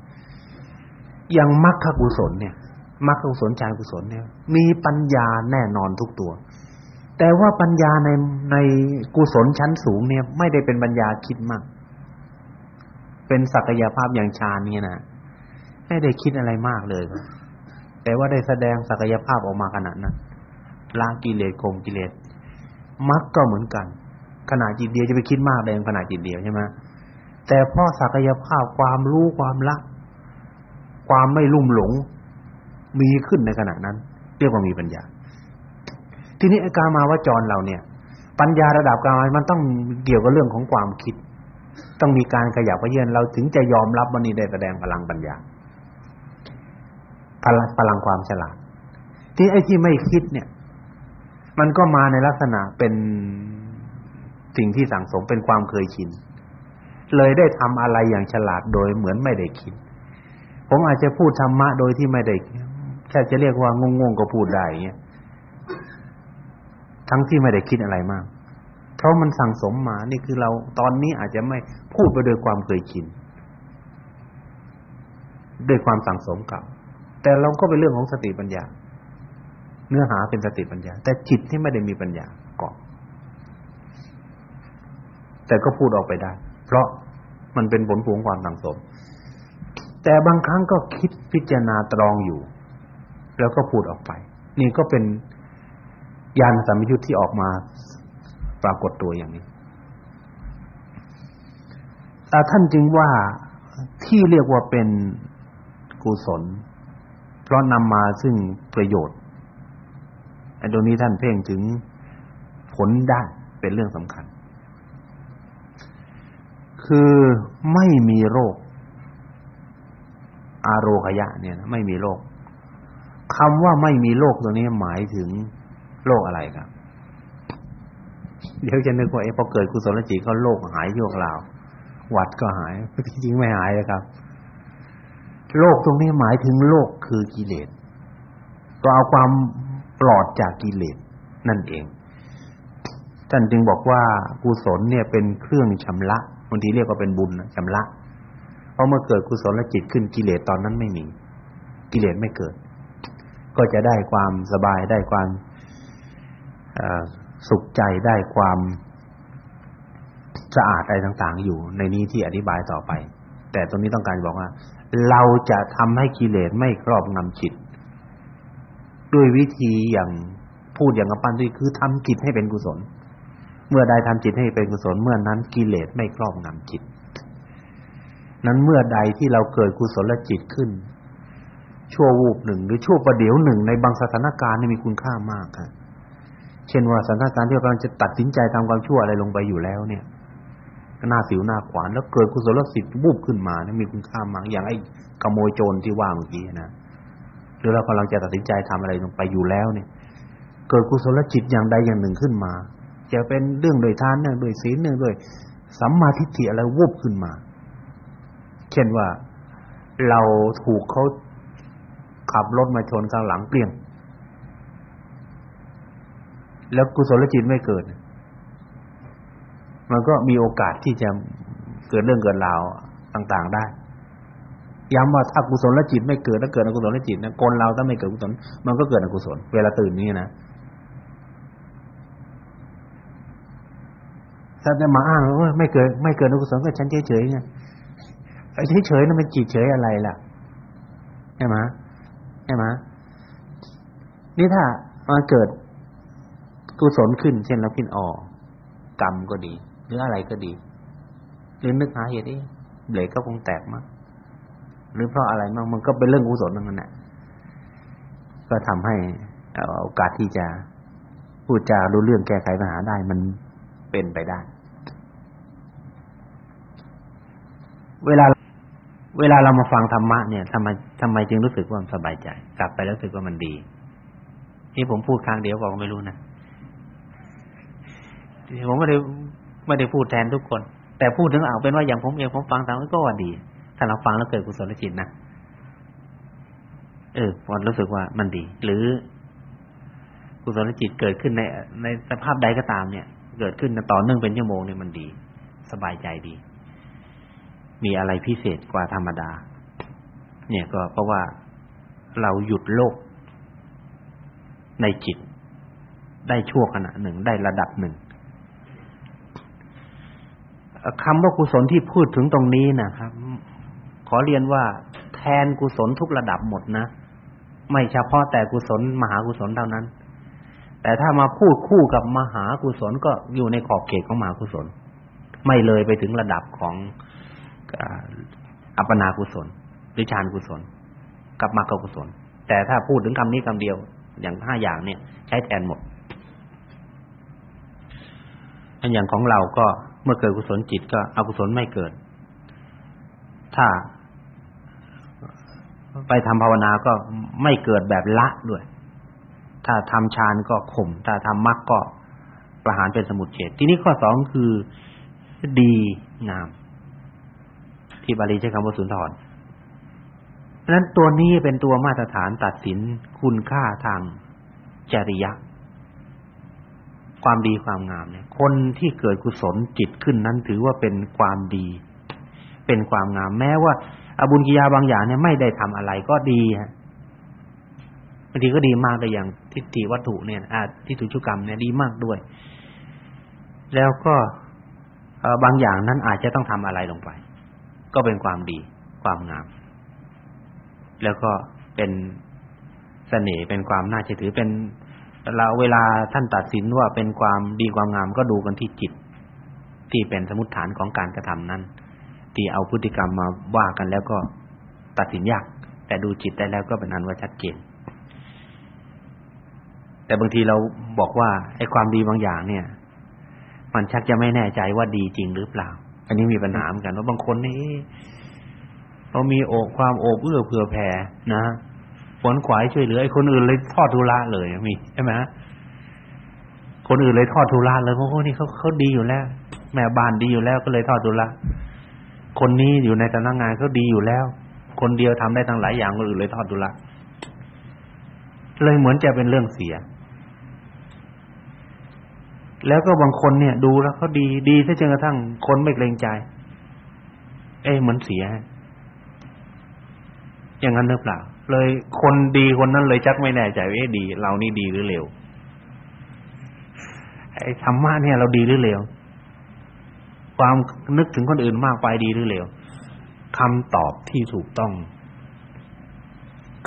อย่างมรรคกุศลเนี่ย มรรคกุศลฌานกุศลเนี่ย มีปัญญาแน่นอนทุกตัว แต่ว่าปัญญาในในกุศลชั้นสูงเนี่ย ไม่ได้เป็นปัญญาคิดมาก เป็นศักยภาพอย่างฌานนี่นะไม่ได้คิดอะไรมากเลยแต่ว่าได้แสดงศักยภาพออกมาขนาดนั้นละกิเลสคงกิเลสมรรคก็เหมือนกันขณะจิตเดียวจะไปคิดมากได้ขณะจิตเดียวใช่ไหมแต่พอศักยภาพความรู้ความละ ความไม่ลุ่มหลง มีขึ้นในขณะนั้น เรียกว่ามีปัญญา ทีนี้กามาวจรเราเนี่ย ปัญญาระดับกามมันต้องเกี่ยวกับเรื่องของความคิด ต้องมีการขยับเขยื้อนเราถึงจะยอมรับว่านี่ได้แสดงพลังปัญญาพลังพลังความฉลาด ที่ไอ้ที่ไม่คิดเนี่ย มันก็มาในลักษณะเป็นสิ่งที่สั่งสมเป็นความเคยชิน เลยได้ทำอะไรอย่างฉลาดโดยเหมือนไม่ได้คิด ผมอาจจะพูดธรรมะโดยที่ไม่ได้ แค่จะเรียกว่างงๆก็พูดได้เงี้ยทั้งที่ไม่ได้คิดอะไรมาก เพราะมันสั่งสมมา นี่คือเราตอนนี้อาจจะไม่พูดไปโดยความเคยชินด้วยความสั่งสมกับแต่เราก็เป็นเรื่องของสติปัญญา เนื้อหาเป็นสติปัญญา แต่จิตที่ไม่ได้มีปัญญาก่อนแต่ก็พูดออกไปได้ เพราะมันเป็นผลพวงความสั่งสม แต่บางครั้งก็คิดพิจารณาตรองอยู่ แล้วก็พูดออกไป นี่ก็เป็นญาณสัมยุตที่ออกมาปรากฏตัวอย่างนี้แต่ท่านจึงว่าที่เรียกว่าเป็นกุศล เพราะนำมาซึ่งประโยชน์ไอ้ตรงนี้ท่านเพ่งถึงผลได้เป็นเรื่องสำคัญ คือไม่มีโรค อาโรคยะเนี่ยไม่มีโรค คำว่าไม่มีโรคตัวนี้หมายถึงโรคอะไรครับ เดี๋ยวจะนึกว่าเอ๊ะพอเกิดกุศลจิตก็โรคหายโยกลาวหวัดก็หายจริงๆไม่หายเลยครับโรคตรงนี้หมายถึงโรคคือกิเลสก็เอาความปลอดจากกิเลสนั่นเองท่านจึงบอกว่ากุศลเนี่ยเป็นเครื่องชำระบางทีเรียกว่าเป็นบุญชำระเพราะเมื่อเกิดกุศลจิตขึ้นกิเลสตอนนั้นไม่มี กิเลสไม่เกิด ก็จะได้ความสบายได้ความสุขใจได้ความสะอาดอะไรต่างๆ อยู่ในนี้ที่อธิบายต่อไป แต่ตรงนี้ต้องการบอกว่า เราจะทำให้กิเลสไม่ครอบงำจิต ด้วยวิธีอย่างพูดอย่างกระปั้นที่คือทำจิตให้เป็นกุศล เมื่อใดทำจิตให้เป็นกุศล เมื่อนั้นกิเลสไม่ครอบงำจิต นั้นเมื่อใดที่เราเกิดกุศลจิตขึ้น ชั่ววูบหนึ่ง หรือชั่วประเดี๋ยวหนึ่ง ในบางสถานการณ์นี่มีคุณค่ามากครับเช่นว่าสถานการณ์ที่เรากำลังจะตัดสินใจทำความชั่วอะไรลงไปอยู่แล้วเนี่ยหน้าสิวหน้าขวานแล้วเกิดกุศลสิทธิ์วูบขึ้นมาเนี่ยมีคุณค่ามากอย่างไอ้ขโมยโจรที่ว่าเมื่อกี้นะหรือเรากำลังจะตัดสินใจทำอะไรลงไปอยู่แล้วเนี่ย เกิดกุศลจิตอย่างใดอย่างหนึ่งขึ้นมา จะเป็นเรื่องโดยทานเนื่องโดยศีลเนื่องโดยสัมมาทิฏฐิอะไรวูบขึ้นมา เช่นว่าเราถูกเขา ขับรถมาชนข้างหลังเปลี่ยนแล้วกุศลจิตไม่เกิด มันก็มีโอกาสที่จะเกิดเรื่องเกิดราวต่าง ๆ ได้ย้ำว่าถ้ากุศลจิตไม่เกิดแล้วเกิดอกุศลจิตนะคนเราถ้าไม่เกิดกุศลมันก็เกิดอกุศลเวลาตื่นนี่นะถ้าจะมาอ้างว่าไม่เกิดไม่เกิดอกุศลก็ฉันเฉยๆไงไอ้เฉยๆนั่นมันจิตเฉยอะไรล่ะใช่ไหม ใช่ไหมนี่ถ้ามาเกิดกุศลขึ้น เช่นเราคิดออกกรรมก็ดี หรืออะไรก็ดีหรือนึกหาเหตุเอ๊ะเบรกก็คงแตกมั้งหรือเพราะอะไรมั่งมันก็เป็นเรื่องกุศลนั้นแหละก็ทำให้โอกาสที่จะพูดจารู้เรื่องแก้ไขปัญหาได้มันเป็นไปได้ เวลา เวลาเรามาฟังธรรมะเนี่ยทำไมทำไมจึงรู้สึกว่าสบายใจ กลับไปแล้วรู้สึกว่ามันดีที่ผมพูดครั้งเดียวก็ไม่รู้นะผมไม่ได้ไม่ได้พูดแทนทุกคน แต่พูดถึงเอาเป็นว่าอย่างผมเองผมฟังตามก็ว่าดี ถ้าเราฟังแล้วเกิดกุศลจิตนะเออพอรู้สึกว่ามันดี หรือกุศลจิตเกิดขึ้นในในสภาพใดก็ตามเนี่ย เกิดขึ้นต่อเนื่องเป็นชั่วโมงเนี่ยมันดี สบายใจดี มีอะไรพิเศษกว่าธรรมดา เนี่ยก็เพราะว่าเราหยุดโลก ในจิต ได้ชั่วขณะหนึ่งได้ระดับหนึ่งคำว่ากุศลที่พูดถึงตรงนี้นะครับ ขอเรียนว่าแทนกุศลทุกระดับหมดนะ ไม่เฉพาะแต่กุศลมหากุศลเท่านั้น แต่ถ้ามาพูดคู่กับมหากุศลก็อยู่ในขอบเขตของมหากุศล ไม่เลยไปถึงระดับของ อัปปนากุศลหรือฌานกุศล กับมรรคกุศล แต่ถ้าพูดถึงคำนี้คำเดียว อย่างห้าอย่างเนี่ย ใช้แทนหมดอันอย่างของเราก็เมื่อเกิดกุศลจิตก็อกุศลไม่เกิด ถ้า ไปทำภาวนาก็ไม่เกิดแบบละด้วย ถ้าทำฌานก็ข่ม ถ้าทำมรรคก็ประหารเป็นสมุทเฉดทีนี้ข้อสองคือดีงาม ที่บาลีใช้คำว่าสุนทรเพราะนั้นตัวนี้เป็นตัวมาตรฐานตัดสินคุณค่าทางจริยะ ความดีความงามเนี่ย คนที่เกิดกุศลจิตขึ้นนั้นถือว่าเป็นความดี เป็นความงาม แม้ว่าอบุญกิยาบางอย่างเนี่ยไม่ได้ทำอะไรก็ดีฮะบางทีก็ดีมากเลยอย่างทิฏฐิวัตถุเนี่ยอ่าทิฏฐุชุกรรมเนี่ยดีมากด้วย แล้วก็บางอย่างนั้นอาจจะต้องทำอะไรลงไป ก็เป็นความดีความงาม แล้วก็เป็นเสน่ห์เป็นความน่าเชื่อถือเป็นเราเวลาท่านตัดสินว่าเป็นความดีความงามก็ดูกันที่จิต ที่เป็นสมุดฐานของการกระทำนั้น ที่เอาพฤติกรรมมาว่ากันแล้วก็ตัดสินยาก แต่ดูจิตได้แล้วก็เป็นอันว่าชัดเจนแต่บางทีเราบอกว่าไอ้ความดีบางอย่างเนี่ย มันชักจะไม่แน่ใจว่าดีจริงหรือเปล่า อันนี้มีปัญหาเหมือนกันว่าบางคนนี่เขามีโอกความโอบเอื้อเผื่อแผ่นะฝนขวายช่วยเหลือไอ้คนอื่นเลยทอดทุระเลยมีใช่ไหมคนอื่นเลยทอดทุระเลยเพราะว่านี่เขาเขาดีอยู่แล้ว แม่บ้านดีอยู่แล้วก็เลยทอดทุระคนนี้อยู่ในสำนักงานเขาดีอยู่แล้ว คนเดียวทำได้ทั้งหลายอย่างคนอื่นเลยทอดดุละเลยเหมือนจะเป็นเรื่องเสีย แล้วก็บางคนเนี่ย ดูแล้วเขาดีดีซะจนกระทั่งคนไม่เกรงใจ เอ้เหมือนเสีย อย่างนั้นหรือเปล่า เลยคนดีคนนั้นเลยจักไม่แน่ใจว่าดี เรานี่ดีหรือเลวไอ้ธรรมะเนี่ยเราดีหรือเลวความนึกถึงคนอื่นมากไปดีหรือเลวคำตอบที่ถูกต้อง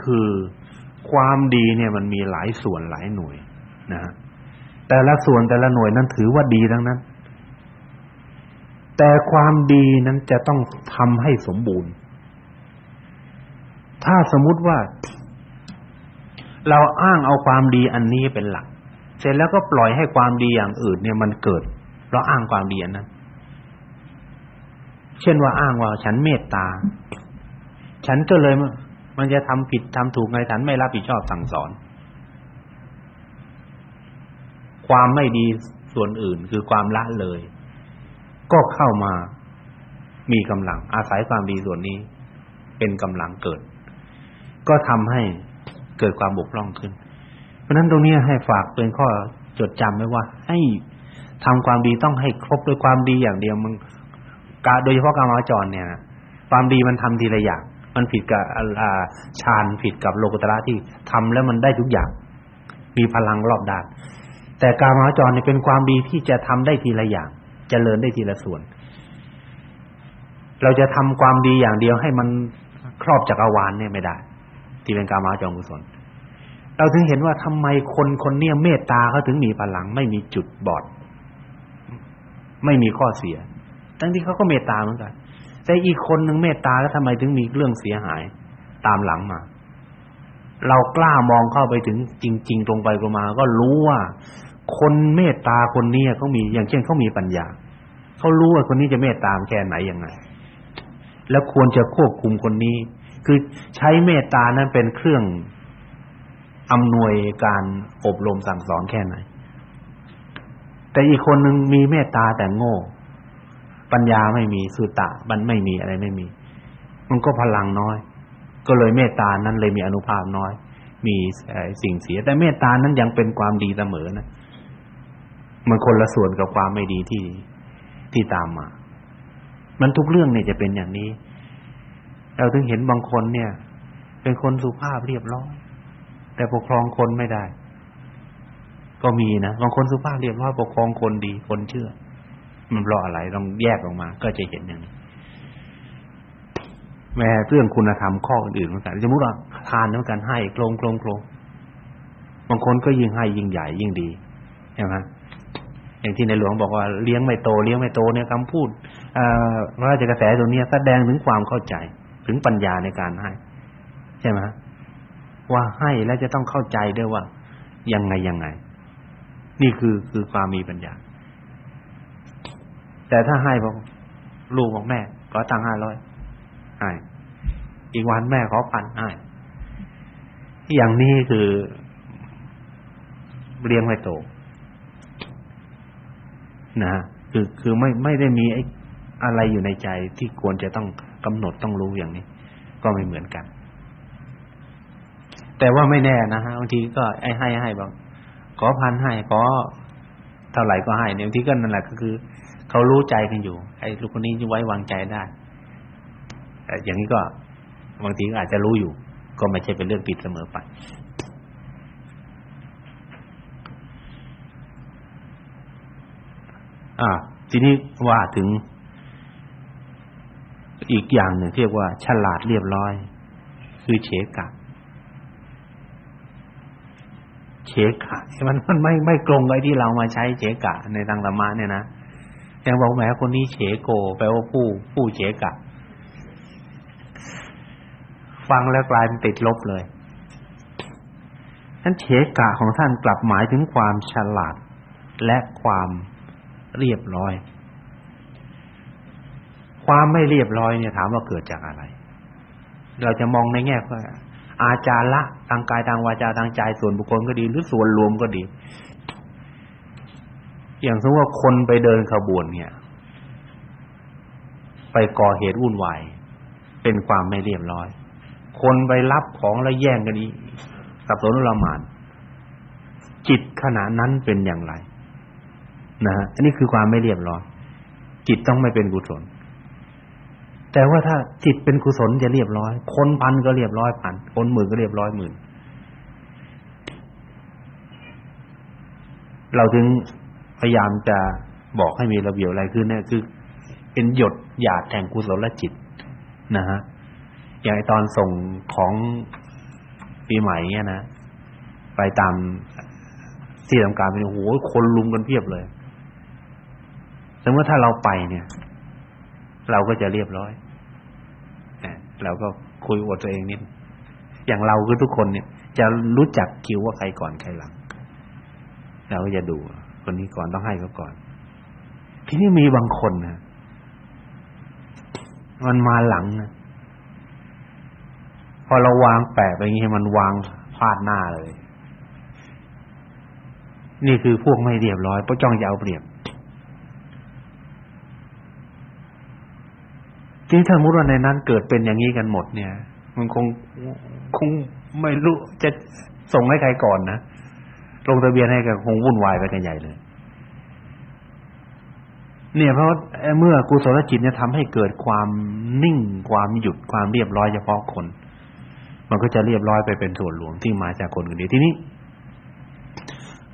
คือความดีเนี่ยมันมีหลายส่วนหลายหน่วยนะฮะ แต่ละส่วนแต่ละหน่วยนั้นถือว่าดีทั้งนั้น แต่ความดีนั้นจะต้องทำให้สมบูรณ์ ถ้าสมมุติว่า เราอ้างเอาความดีอันนี้เป็นหลัก เสร็จแล้วก็ปล่อยให้ความดีอย่างอื่น เนี่ยมันเกิด เราอ้างความดีอันนั้น เช่นว่าอ้างว่า ฉันเมตตา ฉันก็เลยมันจะทำผิดทำถูกไงฉันไม่รับผิดชอบสั่งสอน ความไม่ดีส่วนอื่นคือความละเลย ก็เข้ามามีกำลัง อาศัยความดีส่วนนี้ เป็นกำลังเกิด ก็ทำให้เกิดความบกพร่องขึ้น เพราะนั้นตรงนี้ให้ฝากเป็นข้อจดจำไว้ว่า ให้ทำความดีต้องให้ครบด้วยความดีอย่างเดียวมึงกาโดยเฉพาะการมาจรเนี่ยความดีมันทำทีละอย่างมันผิดกับอ่าฌานผิดกับโลกุตระที่ทำแล้วมันได้ทุกอย่าง มีพลังรอบด้าน แต่กามาจรเนี่ยเป็นความดีที่จะทำได้ทีละอย่างจเจริญได้ทีละส่วน เราจะทำความดีอย่างเดียวให้มันครอบจักรวาลเนี่ยไม่ได้ ที่เป็นกามาจรกุศล เราถึงเห็นว่าทำไมคนคนเนี้ยเมตตาเขาถึงมีพลัง ไม่มีจุดบอด ไม่มีข้อเสีย ทั้งที่เขาก็เมตตาเหมือนกันแต่อีกคนหนึ่งเมตตาแล้วทำไมถึงมีเรื่องเสียหายตามหลังมา เรากล้ามองเข้าไปถึงจริง ๆ ตรงไปตรงมา ก็รู้ว่า คนเมตตาคนนี้เขามีอย่างเช่นเขามีปัญญาเขารู้ว่าคนนี้จะเมตตามแค่ไหนยังไง แล้วควรจะควบคุมคนนี้ คือใช้เมตตานั้นเป็นเครื่องอำนวยการอบรมสั่งสอนแค่ไหน แต่อีกคนหนึ่งมีเมตตาแต่โง่ ปัญญาไม่มีสุตะมันไม่มีอะไรไม่มี มันก็พลังน้อย ก็เลยเมตตานั้นเลยมีอนุภาพน้อย มีสิ่งเสีย แต่เมตตานั้นยังเป็นความดีเสมอนะมันคนละส่วนกับความไม่ดีที่ที่ตามมา มันทุกเรื่องเนี่ยจะเป็นอย่างนี้ เราถึงเห็นบางคนเนี่ย เป็นคนสุภาพเรียบร้อย แต่ปกครองคนไม่ได้ ก็มีนะบางคนสุภาพเรียบร้อยปกครองคนดีคนเชื่อ มันเพราะอะไรต้องแยกออกมา ก็จะเห็นอย่างนี้ แม้เรื่องคุณธรรมข้ออื่นๆเหมือนกันสมมติว่าทานเหมือนกันให้โครงโครงโครงบางคนก็ยิ่งให้ยิ่งใหญ่ยิ่งดีใช่ไหมอย่างที่ในหลวงบอกว่าเลี้ยงไม่โตเลี้ยงไม่โตเนี่ยคำพูดเอ่อระราชกระแสตัวนี้แสดงถึงความเข้าใจถึงปัญญาในการให้ใช่ไหมว่าให้แล้วจะต้องเข้าใจด้วยว่ายังไงยังไง นี่คือคือความมีปัญญา แต่ถ้าให้บอกลูกบอกแม่ขอตังค์ห้าร้อย ให้อีกวันแม่ขอพันให้อย่างนี้คือเลี้ยงไม่โตนะคือคือไม่ไม่ได้มีไอ้อะไรอยู่ในใจที่ควรจะต้องกำหนดต้องรู้อย่างนี้ ก็ไม่เหมือนกัน แต่ว่าไม่แน่นะฮะบางทีก็ไอ้ให้ให้บางขอพันให้ขอเท่าไหร่ก็ให้เนี่ยบางทีก็นั่นแหละก็คือเขารู้ใจกันอยู่ ไอ้ลูกคนนี้ไว้วางใจได้ อย่างนี้ก็บางทีก็อาจจะรู้อยู่ ก็ไม่ใช่เป็นเรื่องผิดเสมอไปอ่า ทีนี้ว่าถึง อีกอย่างหนึ่งเรียกว่า ฉลาดเรียบร้อย คือเฉกะเฉกะมันมันไม่ไม่ตรงกับที่เรามาใช้เฉกะในทางธรรมะเนี่ยนะยังบอกแหมคนนี้เฉโกแปลว่าผู้ผู้เฉกะ ฟังแล้วกลายเป็นติดลบเลยนั้นเฉกะของท่านกลับหมายถึงความฉลาดและความเรียบร้อย ความไม่เรียบร้อยเนี่ยถามว่าเกิดจากอะไร เราจะมองในแง่ว่าอาจารละทางกายทางวาจาทางใจส่วนบุคคลก็ดี หรือส่วนรวมก็ดี อย่างสมมติว่าคนไปเดินขบวนเนี่ย ไปก่อเหตุวุ่นวายเป็นความไม่เรียบร้อย คนไปรับของแล้วแย่งกันอีกสับสนอุลมาน จิตขณะนั้นเป็นอย่างไร นะฮะอันนี้คือความไม่เรียบร้อย จิตต้องไม่เป็นกุศล แต่ว่าถ้าจิตเป็นกุศลจะเรียบร้อย คนพันก็เรียบร้อยพัน คนหมื่นก็เรียบร้อยหมื่น เราถึงพยายามจะบอกให้มีระเบียบอะไรคือเนี่ยคือเป็นหยดหยาดแห่งกุศลจิตนะฮะ อย่างตอนส่งของปีใหม่เงี้ยนะไปตามที่ทำการเป็นโอ้โหคนลุมกันเพียบเลยสมมติถ้าเราไปเนี่ย เราก็จะเรียบร้อยเราก็คุยอวดตัวเองนิดอย่างเราคือทุกคนเนี่ย จะรู้จักคิวว่าใครก่อนใครหลัง เราก็จะดู คนนี้ก่อนต้องให้เขาก่อน ทีนี้มีบางคนนะมันมาหลังนะ พอเราวางแปะไปอย่างนี้มันวางพลาดหน้าเลย นี่คือพวกไม่เรียบร้อยเพราะจ้องจะเอาเปรียบทีถ้ามุติว่าในนั้นเกิดเป็นอย่างนี้กันหมดเนี่ย มันคงคงไม่รู้จะส่งให้ใครก่อนนะลงทะเบียนให้กันคงวุ่นวายไปกันใหญ่เลย เนี่ยเพราะเมื่อกุศลจิตเนี่ยทำให้เกิดความนิ่งความหยุดความเรียบร้อยเฉพาะคน มันก็จะเรียบร้อยไปเป็นส่วนรวมที่มาจากคนอื่นที่นี้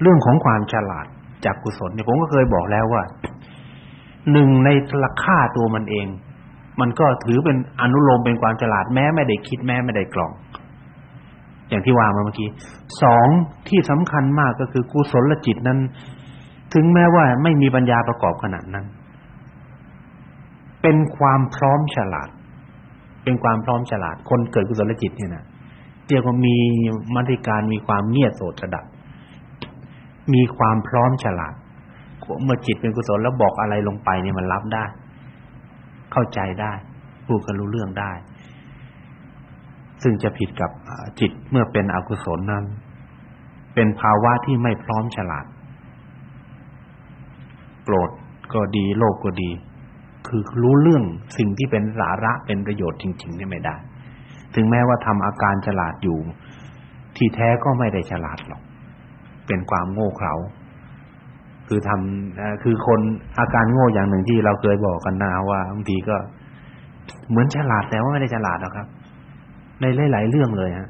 เรื่องของความฉลาดจากกุศลเนี่ยผมก็เคยบอกแล้วว่าหนึ่งในราคาตัวมันเอง มันก็ถือเป็นอนุโลมเป็นความฉลาดแม้ไม่ได้คิดแม้ไม่ได้กล่อง อย่างที่ว่ามาเมื่อกี้สองที่สำคัญมากก็คือกุศลจิตนั้น ถึงแม้ว่าไม่มีปัญญาประกอบขนาดนั้น เป็นความพร้อมฉลาด เป็นความพร้อมฉลาด คนเกิดกุศลจิตเนี่ยนะเรียกว่ามีมรรการมีความเงียบโสดสดับ มีความพร้อมฉลาด เมื่อจิตเป็นกุศลแล้วบอกอะไรลงไปเนี่ยมันรับได้ เข้าใจได้พูดกันรู้เรื่องได้ ซึ่งจะผิดกับจิตเมื่อเป็นอกุศลนั้น เป็นภาวะที่ไม่พร้อมฉลาดโกรธก็ดีโลภก็ดี คือรู้เรื่องสิ่งที่เป็นสาระเป็นประโยชน์จริงๆเนี่ยไม่ได้ ถึงแม้ว่าทำอาการฉลาดอยู่ ที่แท้ก็ไม่ได้ฉลาดหรอก เป็นความโง่เขลาคือทำคือคนอาการโง่อย่างหนึ่งที่เราเคยบอกกันนะว่าบางทีก็ เหมือนฉลาดแต่ว่าไม่ได้ฉลาดหรอกครับ ในหลายๆเรื่องเลยฮะ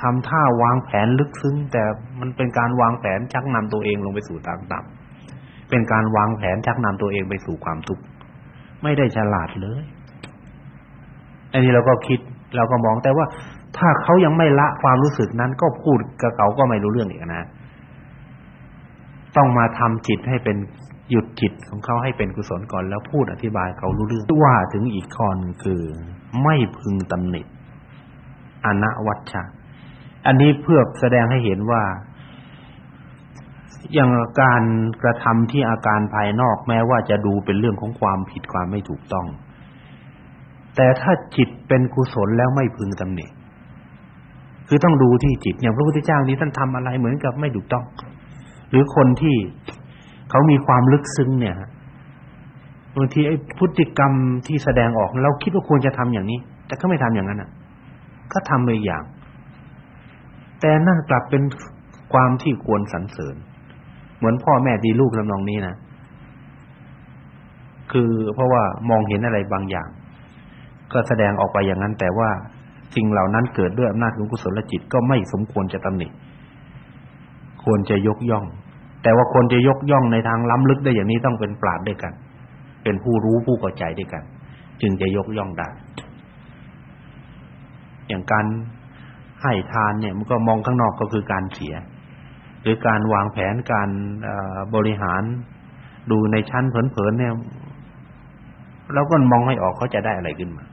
ทำท่าวางแผนลึกซึ้งแต่มันเป็นการวางแผนชักนำตัวเองลงไปสู่ทางต่ำ เป็นการวางแผนชักนำตัวเองไปสู่ความทุกข์ไม่ได้ฉลาดเลย อันนี้เราก็คิดเราก็มองแต่ว่า ถ้าเขายังไม่ละความรู้สึกนั้น ก็พูดกับเขาก็ไม่รู้เรื่องอีกนะต้องมาทำจิตให้เป็นหยุดจิตของเขาให้เป็นกุศลก่อนแล้วพูดอธิบายเขารู้เรื่องว่าถึงอีกข้อนึงคือ ไม่พึงตำหนิอนะวัชชะอันนี้เพื่อแสดงให้เห็นว่า อย่างการกระทำที่อาการภายนอกแม้ว่าจะดูเป็นเรื่องของความผิดความไม่ถูกต้อง แต่ถ้าจิตเป็นกุศลแล้วไม่พึงตำหนิคือต้องดูที่จิตอย่างพระพุทธเจ้านี้ท่านทำอะไรเหมือนกับไม่ถูกต้อง หรือคนที่เขามีความลึกซึ้งเนี่ยบางทีไอ้พฤติกรรมที่แสดงออกเราคิดว่าควรจะทำอย่างนี้ แต่ก็ไม่ทำอย่างนั้นอะ ก็ทำไปอย่าง แต่นั่นกลับเป็นความที่ควรสรรเสริญ เหมือนพ่อแม่ดีลูกทำนองนี้นะคือเพราะว่ามองเห็นอะไรบางอย่าง ก็แสดงออกไปอย่างนั้น แต่ว่าสิ่งเหล่านั้นเกิดด้วยอำนาจของกุศลจิตก็ไม่สมควรจะตำหนิควรจะยกย่อง แต่ว่าคนจะยกย่องในทางล้ำลึกได้อย่างนี้ต้องเป็นปราชญ์ด้วยกัน เป็นผู้รู้ผู้เข้าใจด้วยกัน จึงจะยกย่องได้อย่างการให้ทานเนี่ยมันก็มองข้างนอกก็คือการเสีย หรือการวางแผนการบริหารดูในชั้นเผินๆเนี่ยเราก็มองให้ออกเขาจะได้อะไรขึ้นมา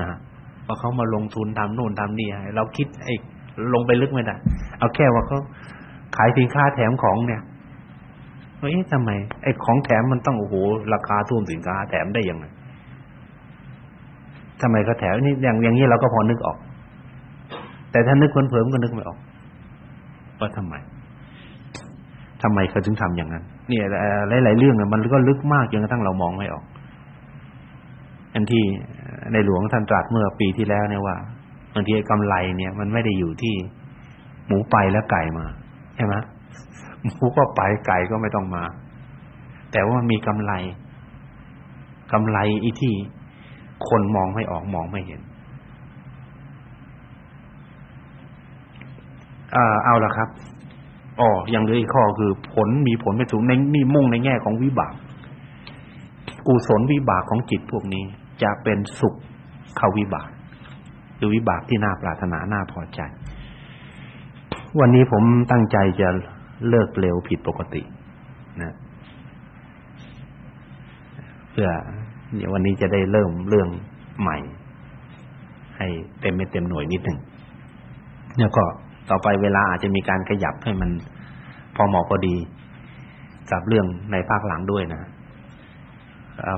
นะฮะพอเขามาลงทุนทำโน่นทำนี่ให้เราคิดไอ้ลงไปลึกไม่ได้ เอาแค่ว่าเขาขายสินค้าแถมของเนี่ยเฮ้ยทำไม ไอ้ของแถมมันต้องโอ้โหราคาท่วมสินค้าแถมได้ยังไงทำไมเขาแถมนี่อย่างอย่างนี้เราก็พอนึกออก แต่ถ้านึกคนเพิ่มก็นึกไม่ออกว่าทำไม ทำไมเขาถึงทำอย่างนั้น เนี่ยหลายๆเรื่องมันก็ลึกมากจนกระทั่งเรามองไม่ออก อันที่ในหลวงท่านตรัสเมื่อปีที่แล้วเนี่ยว่าบางทีกำไรเนี่ย มันไม่ได้อยู่ที่หมูไปแล้วไก่มา ใช่ไหมหมูก็ไปไก่ก็ไม่ต้องมา แต่ว่ามีกำไรกำไรอีที่คนมองไม่ออกมองไม่เห็นเอาละครับ อ๋อยังเหลืออีกข้อคือผลมีผลไปถึงในนี่มุ่งในแง่ของวิบาก กุศลวิบากของจิตพวกนี้จะเป็นสุขเขาวิบาก หรือวิบากที่น่าปรารถนาน่าพอใจ วันนี้ผมตั้งใจจะเลิกเร็วผิดปกติ นะเพื่อเดี๋ยววันนี้จะได้เริ่มเรื่องใหม่ ให้เต็มไม่เต็มหน่วยนิดหนึ่งแล้วก็ ต่อไปเวลาอาจจะมีการขยับให้มันพอเหมาะพอดีกับเรื่องในภาคหลังด้วยนะ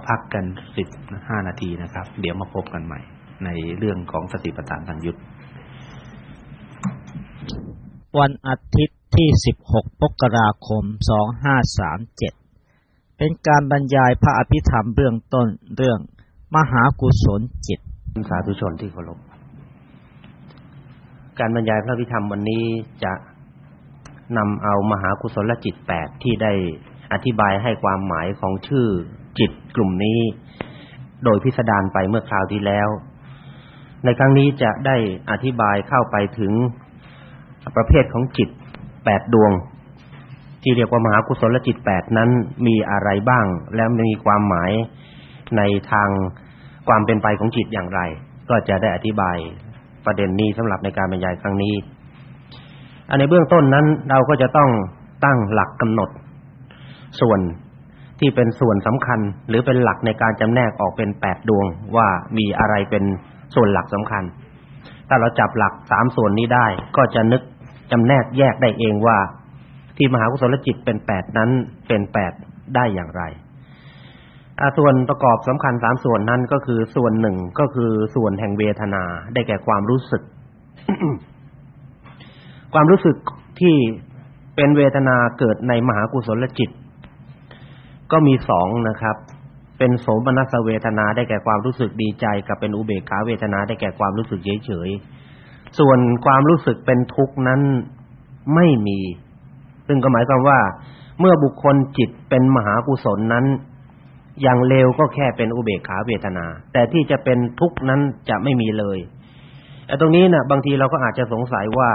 พักกันสิบห้านาทีนะครับ เดี๋ยวมาพบกันใหม่ ในเรื่องของสติปัฏฐานทางยุทธวันอาทิตย์ที่ 16 มกราคม 2537 เป็นการบรรยายพระอภิธรรมเบื้องต้นเรื่องมหากุศลจิต สาธุชนที่เคารพ การบรรยายพระอภิธรรมวันนี้จะนำเอามหากุศลจิตแปดที่ได้อธิบายให้ความหมายของชื่อจิตกลุ่มนี้ โดยพิสดารไปเมื่อคราวที่แล้ว ในครั้งนี้จะได้อธิบายเข้าไปถึงประเภทของจิตแปดดวง ที่เรียกว่ามหากุศลจิตแปดนั้นมีอะไรบ้าง แล้วมีความหมายในทางความเป็นไปของจิตอย่างไร ก็จะได้อธิบาย ประเด็นนี้สำหรับในการบรรยายครั้งนี้ อันในเบื้องต้นนั้นเราก็จะต้องตั้งหลักกำหนด ส่วนที่เป็นส่วนสำคัญ หรือเป็นหลักในการจำแนกออกเป็น8ดดวงว่ามีอะไรเป็นส่วนหลักสำคัญ ถ้าเราจับหลัก3ส่วนนี้ได้ ก็จะนึกจำแนกแยกได้เองว่า ที่มหากุศลจิตเป็น8นั้นเป็น8ได้อย่างไร ส่วนประกอบสำคัญ3ส่วนนั้นก็คือส่วนหนึ่งก็คือส่วนแห่งเวทนาได้แก่ความรู้สึก ความรู้สึกที่เป็นเวทนาเกิดในมหากุศลจิต ก็มีสองนะครับ เป็นโสมนัสเวทนาได้แก่ความรู้สึกดีใจ กับเป็นอุเบกขาเวทนาได้แก่ความรู้สึกเฉยๆส่วนความรู้สึกเป็นทุกข์นั้นไม่มี ซึ่งก็หมายความว่า เมื่อบุคคลจิตเป็นมหากุศลนั้น อย่างเลวก็แค่เป็นอุเบกขาเวทนา แต่ที่จะเป็นทุกข์นั้นจะไม่มีเลยแต่ตรงนี้นะ่ะ บางทีเราก็อาจจะสงสัยว่า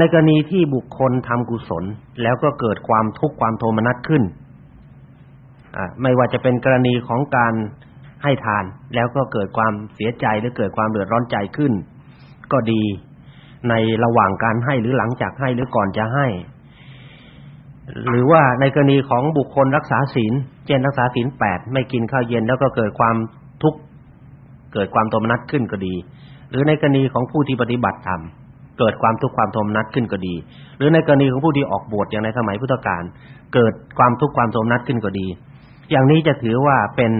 ในกรณีที่บุคคลทำกุศล แล้วก็เกิดความทุกข์ความโทมนัสขึ้นอ่าไม่ว่าจะเป็นกรณีของการให้ทาน แล้วก็เกิดความเสียใจหรือเกิดความเดือดร้อนใจขึ้น ก็ดีในระหว่างการให้หรือหลังจากให้หรือก่อนจะให้ หรือว่าในกรณีของบุคคลรักษาศีลเช่นรักษาศีล8ไม่กินข้าวเย็นแล้วก็เกิดความทุกข์เกิดความโทมนัสขึ้นก็ดี หรือในกรณีของผู้ที่ปฏิบัติธรรมเกิดความทุกข์ความโทมนัสขึ้นก็ดี หรือในกรณีของผู้ที่ออกบวชอย่างในสมัยพุทธกาลเกิดความทุกข์ความโทมนัสขึ้นก็ดี อย่างนี้จะถือว่าเป็น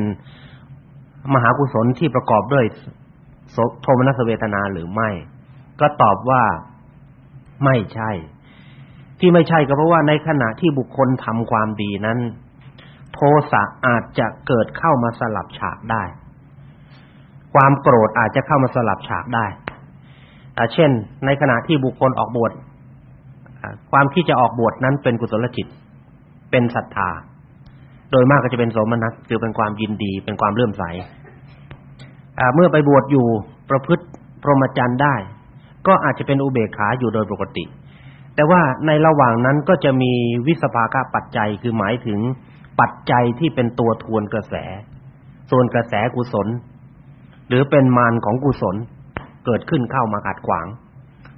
มหากุศลที่ประกอบด้วยโทมนัสเวทนาหรือไม่ ก็ตอบว่าไม่ใช่ ที่ไม่ใช่ก็เพราะว่าในขณะที่บุคคลทำความดีนั้น โทสะอาจจะเกิดเข้ามาสลับฉากได้ ความโกรธอาจจะเข้ามาสลับฉากได้อ่เช่น ในขณะที่บุคคลออกบวชความที่จะออกบวชนั้นเป็นกุศลจิต เป็นศรัทธา โดยมากก็จะเป็นโสมนัสคือเป็นความยินดี เป็นความเลื่อมใสเมื่อไปบวชอยู่ประพฤติพรหมจรรย์ได้ ก็อาจจะเป็นอุเบกขาอยู่โดยปกติ แต่ว่าในระหว่างนั้นก็จะมีวิสภาคปัจจัยคือหมายถึงปัจจัยที่เป็นตัวทวนกระแสส่วนกระแสกุศล หรือเป็นมารของกุศลเกิดขึ้นเข้ามาขัดขวาง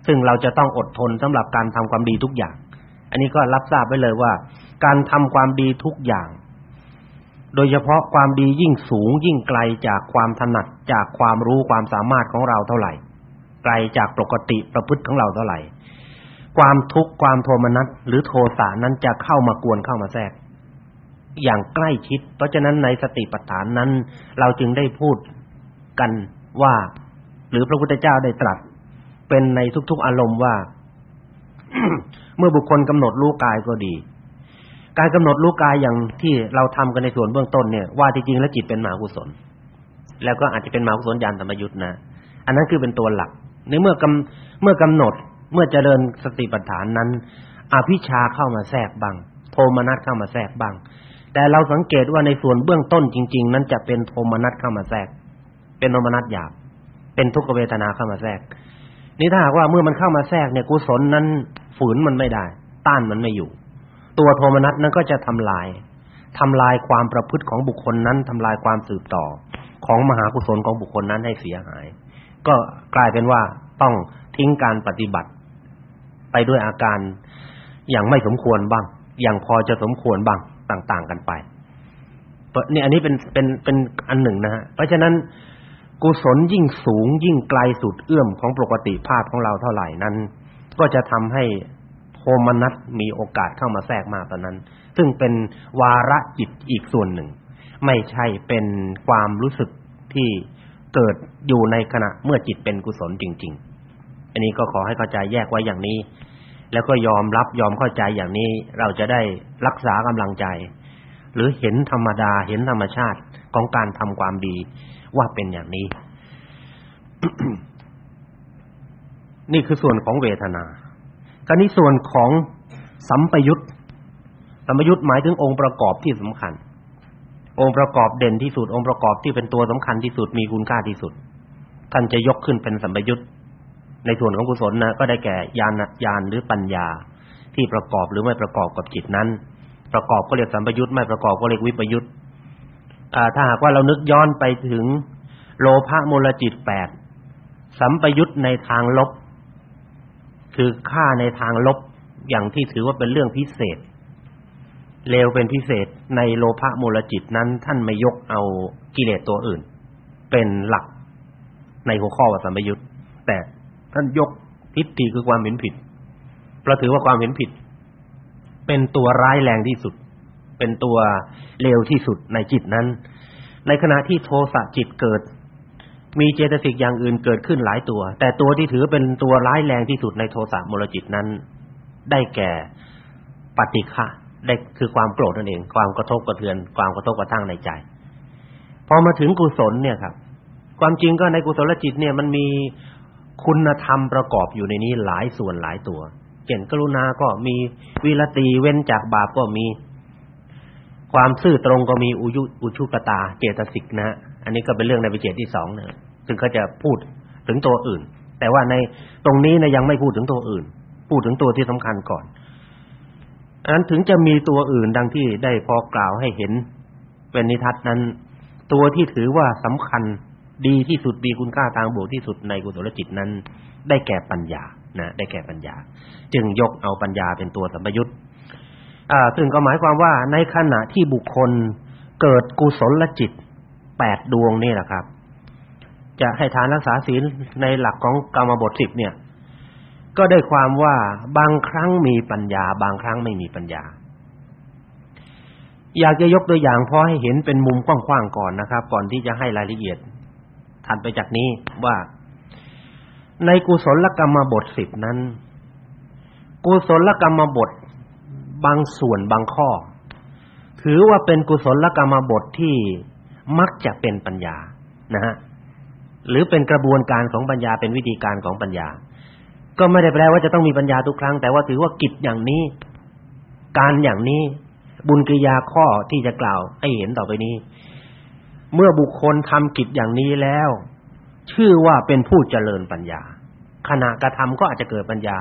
ซึ่งเราจะต้องอดทนสำหรับการทำความดีทุกอย่าง อันนี้ก็รับทราบไว้เลยว่า การทำความดีทุกอย่าง โดยเฉพาะความดียิ่งสูงยิ่งไกลจากความถนัดจากความรู้ความสามารถของเราเท่าไหร่ ไกลจากปกติประพฤติของเราเท่าไหร่ ความทุกข์ความโทมนัสหรือโทสะนั้นจะเข้ามากวนเข้ามาแทรก อย่างใกล้ชิด เพราะฉะนั้นในสติปัฏฐานนั้น เราจึงได้พูดกันว่า หรือพระพุทธเจ้าได้ตรัส เป็นในทุก ๆ อารมณ์ว่า เมื่อบุคคลกำหนดรู้กายก็ดี การกำหนดรู้กายอย่างที่เราทำกันในส่วนเบื้องต้นเนี่ยว่าจริงๆแล้วจิตเป็นมหากุศล แล้วก็อาจจะเป็นมหากุศลญาณธรรมยุทธ์นะ อันนั้นคือเป็นตัวหลักในเมื่อกำเมื่อกำหนด เมื่อเจริญสติปัฏฐานนั้น อภิชาเข้ามาแทรกบ้างโทมนัสเข้ามาแทรกบ้าง แต่เราสังเกตว่าในส่วนเบื้องต้นจริง ๆ นั้นจะเป็นโทมนัสเข้ามาแทรก เป็นโทมนัสหยาบ เป็นทุกขเวทนาเข้ามาแทรก นี่ถ้าหากว่าเมื่อมันเข้ามาแทรกเนี่ยกุศลนั้นฝืนมันไม่ได้ ต้านมันไม่อยู่ ตัวโทมนัสนั้นก็จะทำลายทำลายความประพฤติของบุคคลนั้นทำลายความสืบต่อของมหากุศลของบุคคลนั้นให้เสียหาย ก็กลายเป็นว่าต้องทิ้งการปฏิบัติ ไปด้วยอาการอย่างไม่สมควรบ้าง อย่างพอจะสมควรบ้างต่าง ๆ กันไปเนี่ยอันนี้เป็นเป็นเป็นอันหนึ่งนะฮะเพราะฉะนั้นกุศลยิ่งสูงยิ่งไกลสุดเอื้อมของปกติภาพของเราเท่าไหร่นั้น ก็จะทำให้โทมนัสมีโอกาสเข้ามาแทรกมาตอนนั้น ซึ่งเป็นวาระจิตอีกส่วนหนึ่ง ไม่ใช่เป็นความรู้สึกที่เกิดอยู่ในขณะเมื่อจิตเป็นกุศลจริง ๆ อันนี้ก็ขอให้เข้าใจแยกไว้อย่างนี้ แล้วก็ยอมรับยอมเข้าใจอย่างนี้ เราจะได้รักษากำลังใจ หรือเห็นธรรมดาเห็นธรรมชาติของการทำความดีว่าเป็นอย่างนี้ นี่คือส่วนของเวทนาคราวนี้ส่วนของสัมปยุตสัมปยุตหมายถึงองค์ประกอบที่สำคัญ องค์ประกอบเด่นที่สุด องค์ประกอบที่เป็นตัวสำคัญที่สุดมีคุณค่าที่สุดท่านจะยกขึ้นเป็นสัมปยุต ในส่วนของกุศลนะก็ได้แก่ญาณญาณหรือปัญญา ที่ประกอบหรือไม่ประกอบกับจิตนั้น ประกอบก็เรียกสัมปยุตไม่ประกอบก็เรียกวิปยุตอ่าถ้าหากว่าเรานึกย้อนไปถึงโลภะมูลจิตแปดสัมปยุตในทางลบ คือฆ่าในทางลบอย่างที่ถือว่าเป็นเรื่องพิเศษเลวเป็นพิเศษในโลภะมูลจิตนั้น ท่านไม่ยกเอากิเลสตัวอื่น เป็นหลักในหัวข้อว่าสัมปยุตแต่ ท่านยกทิฏฐิคือความเห็นผิดเพราะถือว่าความเห็นผิด เป็นตัวร้ายแรงที่สุด เป็นตัวเลวที่สุดในจิตนั้น ในขณะที่โทสะจิตเกิด มีเจตสิกอย่างอื่นเกิดขึ้นหลายตัว แต่ตัวที่ถือเป็นตัวร้ายแรงที่สุดในโทสะมูลจิตนั้น ได้แก่ปฏิฆะได้คือความโกรธนั่นเอง ความกระทบกระเทือน ความกระทบกระทั่งในใจ พอมาถึงกุศลเนี่ยครับ ความจริงก็ในกุศลจิตเนี่ยมันมี คุณธรรมประกอบอยู่ในนี้หลายส่วนหลายตัวเช่นกรุณาก็มีวิรติเว้นจากบาปก็มี ความซื่อตรงก็มีอุยุอุชุกตา เจตสิกนะ อันนี้ก็เป็นเรื่องในวิเจตที่สองนะซึ่งเขาจะพูดถึงตัวอื่น แต่ว่าในตรงนี้นะยังไม่พูดถึงตัวอื่น พูดถึงตัวที่สำคัญก่อนอันนั้นถึงจะมีตัวอื่นดังที่ได้พอกล่าวให้เห็นเป็นนิทัศนั้น ตัวที่ถือว่าสำคัญ ดีที่สุดมีคุณค่าทางบวกที่สุดในกุศลจิตนั้น ได้แก่ปัญญานะได้แก่ปัญญา จึงยกเอาปัญญาเป็นตัวสัมปยุตอ่าซึ่งก็หมายความว่าในขณะที่บุคคลเกิดกุศลจิตแปดดวงนี่แหละครับ จะให้ทานรักษาศีลในหลักของกรรมบท10เนี่ย ก็ได้ความว่าบางครั้งมีปัญญา บางครั้งไม่มีปัญญา อยากจะยกตัวอย่างพอให้เห็นเป็นมุมกว้างๆก่อนนะครับ ก่อนที่จะให้รายละเอียด ถัดไปจากนี้ว่าในกุศลกรรมบทสิบนั้น กุศลกรรมบทบางส่วนบางข้อ ถือว่าเป็นกุศลกรรมบทที่มักจะเป็นปัญญานะฮะหรือเป็นกระบวนการของปัญญาเป็นวิธีการของปัญญา ก็ไม่ได้แปลว่าจะต้องมีปัญญาทุกครั้ง แต่ว่าถือว่ากิจอย่างนี้ การอย่างนี้ บุญกิริยาข้อที่จะกล่าวให้เห็นต่อไปนี้ เมื่อบุคคลทำกิจอย่างนี้แล้ว ชื่อว่าเป็นผู้เจริญปัญญา ขณะกระทำก็อาจจะเกิดปัญญา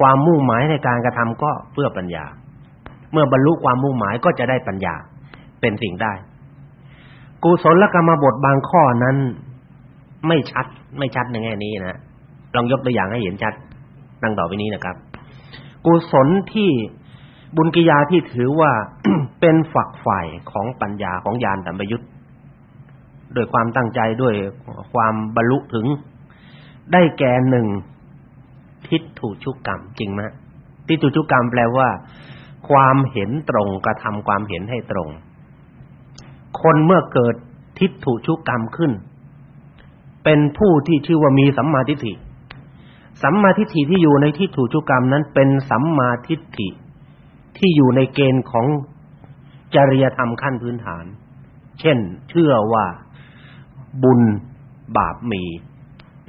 ความมุ่งหมายในการกระทำก็เพื่อปัญญา เมื่อบรรลุความมุ่งหมายก็จะได้ปัญญา เป็นสิ่งได้ กุศลกรรมบทบางข้อนั้น ไม่ชัด ไม่ชัดในแง่นี้นะลองยกตัวอย่างให้เห็นชัดดังต่อไปนี้นะครับ กุศลที่บุญกิยาที่ถือว่าเป็นฝักฝ่ายของปัญญาของญาณสัมปยุต โดยความตั้งใจด้วยความบรรลุถึง ได้แก่หนึ่งทิฏฐุชุกกรรมจริงไหมทิฏฐุชุกกรรมแปลว่า ความเห็นตรงกระทำความเห็นให้ตรง คนเมื่อเกิดทิฏฐุชุกกรรมขึ้น เป็นผู้ที่ชื่อว่ามีสัมมาทิฏฐิสัมมาทิฏฐิที่อยู่ในที่ถูกจุกรรมนั้น เป็นสัมมาทิฏฐิที่อยู่ในเกณฑ์ของจริยธรรมขั้นพื้นฐาน เช่น เชื่อว่า บุญบาปมี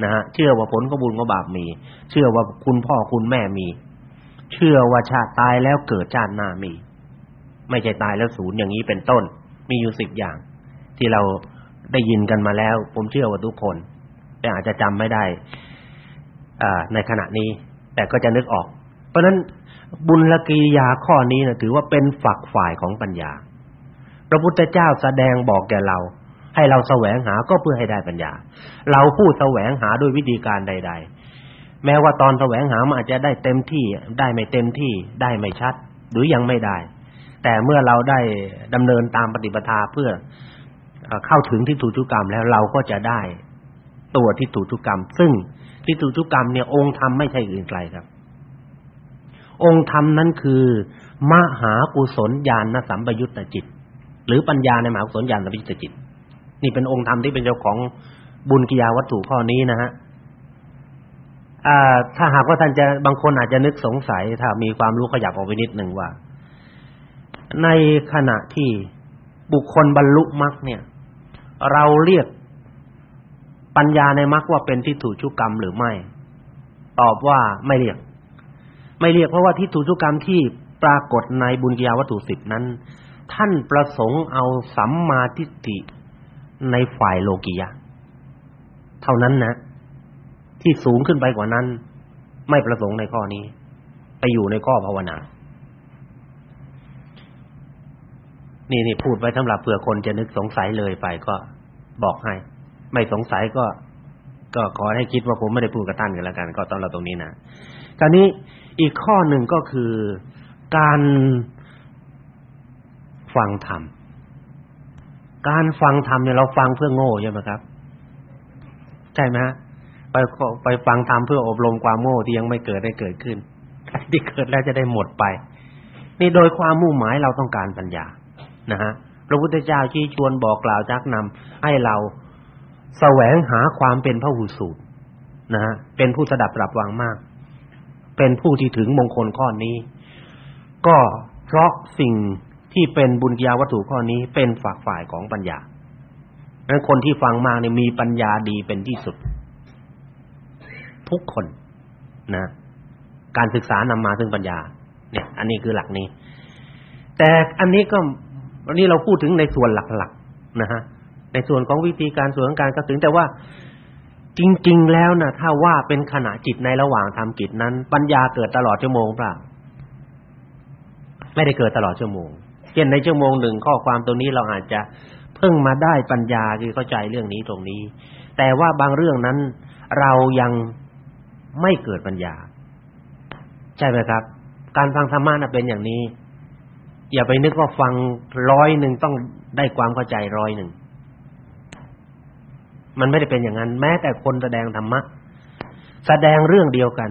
นะฮะเชื่อว่าผลของบุญของบาปมี เชื่อว่าคุณพ่อคุณแม่มี เชื่อว่าชาติตายแล้วเกิดชาติหน้ามี ไม่ใช่ตายแล้วศูนย์อย่างนี้เป็นต้น มีอยู่สิบอย่าง ที่เราได้ยินกันมาแล้ว ผมเชื่อว่าทุกคน แต่อาจจะจำไม่ได้อในขณะนี้ แต่ก็จะนึกออก เพราะฉะนั้นบุญละกิริยาข้อนี้นะถือว่าเป็นฝักฝ่ายของปัญญา พระพุทธเจ้าแสดงบอกแก่เรา ให้เราแสวงหาก็เพื่อให้ได้ปัญญา เราผู้แสวงหาด้วยวิธีการใด ๆ แม้ว่าตอนแสวงหามันอาจจะได้เต็มที่ ได้ไม่เต็มที่ ได้ไม่ชัด หรือยังไม่ได้ แต่เมื่อเราได้ดำเนินตามปฏิปทาเพื่อเข้าถึงที่ถูกทุกกรรมแล้วเราก็จะได้ตัวที่ถูกทุกกรรม ซึ่งทิฏฐุทุกกรรมเนี่ยองค์ธรรมไม่ใช่อื่นไกลครับ องค์ธรรมนั้นคือมหากุศลญาณสัมปยุตตจิต หรือปัญญาในมหากุศลญาณสัมปยุตตจิต นี่เป็นองค์ธรรมที่เป็นเจ้าของบุญกิยาวัตถุข้อนี้นะฮะถ้าหากว่าท่านจะบางคนอาจจะนึกสงสัย ถ้ามีความรู้ขยับออกไปนิดหนึ่งว่า ในขณะที่บุคคลบรรลุมรรคเนี่ย เราเรียกปัญญาในมรรคว่าเป็นทิฏฐุชุกรรมหรือไม่ ตอบว่าไม่เรียก ไม่เรียกเพราะว่าทิฏฐุชุกรรมที่ปรากฏในบุญญาวัตถุสิบนั้น ท่านประสงค์เอาสัมมาทิฏฐิ ในฝ่ายโลกียะ เท่านั้นนะ ที่สูงขึ้นไปกว่านั้น ไม่ประสงค์ในข้อนี้ ไปอยู่ในข้อภาวนา นี่นี่พูดไว้สำหรับเผื่อคนจะนึกสงสัยเลยไปก็บอกให้ ไม่สงสัยก็ ก็ขอให้คิดว่าผมไม่ได้พูดกับท่านกันแล้วกันก็ต้องเราตรงนี้นะคราวนี้อีกข้อหนึ่งก็คือการฟังธรรม การฟังธรรมเนี่ยเราฟังเพื่อโง่ใช่ไหมครับ ใช่ไหมฮะไปไปฟังธรรมเพื่ออบรมความโง่ที่ยังไม่เกิดได้เกิดขึ้นที่เกิดแล้วจะได้หมดไป นี่โดยความมุ่งหมายเราต้องการปัญญานะฮะพระพุทธเจ้าชี้ชวนบอกกล่าวจักนำให้เราแสวงหาความเป็นพระหูสูตรนะฮะเป็นผู้สดับรับวางมาก เป็นผู้ที่ถึงมงคลข้อนี้ ก็เพราะสิ่ง ที่เป็นบุญญาวัตถุข้อนี้เป็นฝากฝ่ายของปัญญาดังนั้นคนที่ฟังมาเนี่ยมีปัญญาดีเป็นที่สุด ทุกคนนะ การศึกษานำมาซึ่งปัญญา เนี่ย อันนี้คือหลักนี้ แต่อันนี้ก็วันนี้เราพูดถึงในส่วนหลักๆนะฮะในส่วนของวิธีการส่วนของการกระถึงแต่ว่าจริง ๆ แล้วนะถ้าว่าเป็นขณะจิตในระหว่างทำกิจนั้น ปัญญาเกิดตลอดชั่วโมงเปล่าไม่ได้เกิดตลอดชั่วโมง ช่นในชั่วโมงหนึ่งข้อความตรงนี้เราอาจจะเพิ่งมาได้ปัญญาคือเข้าใจเรื่องนี้ตรงนี้ แต่ว่าบางเรื่องนั้นเรายังไม่เกิดปัญญา ใช่ไหมครับ การฟังธรรมะน่ะเป็นอย่างนี้ อย่าไปนึกว่าฟังร้อยหนึ่งต้องได้ความเข้าใจร้อยหนึ่งมันไม่ได้เป็นอย่างนั้น แม้แต่คนแสดงธรรมะแสดงเรื่องเดียวกัน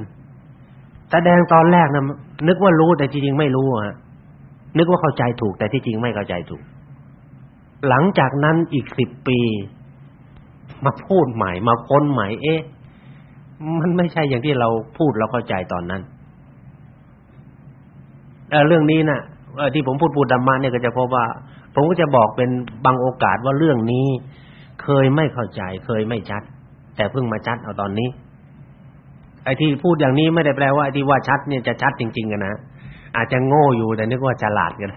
แสดงตอนแรกนะนึกว่ารู้แต่จริงๆไม่รู้ฮะ นึกว่าเข้าใจถูก แต่ที่จริงไม่เข้าใจถูก หลังจากนั้นอีกสิบปี มาพูดใหม่ มาค้นใหม่ เอ๊ะ มันไม่ใช่อย่างที่เราพูดเราเข้าใจตอนนั้นเเรื่องนี้นะ่ะที่ผมพูดพูดธรรมะเนี่ยก็จะพบว่า ผมก็จะบอกเป็นบางโอกาสว่าเรื่องนี้ เคยไม่เข้าใจ เคยไม่ชัด แต่เพิ่งมาชัดเอาตอนนี้ ไอ้ที่พูดอย่างนี้ไม่ได้แปลว่าไอ้ที่ว่าชัดเนี่ยจะชัดจริง ๆกันนะ อาจจะโง่อยู่แต่นึกว่าฉลาดกัน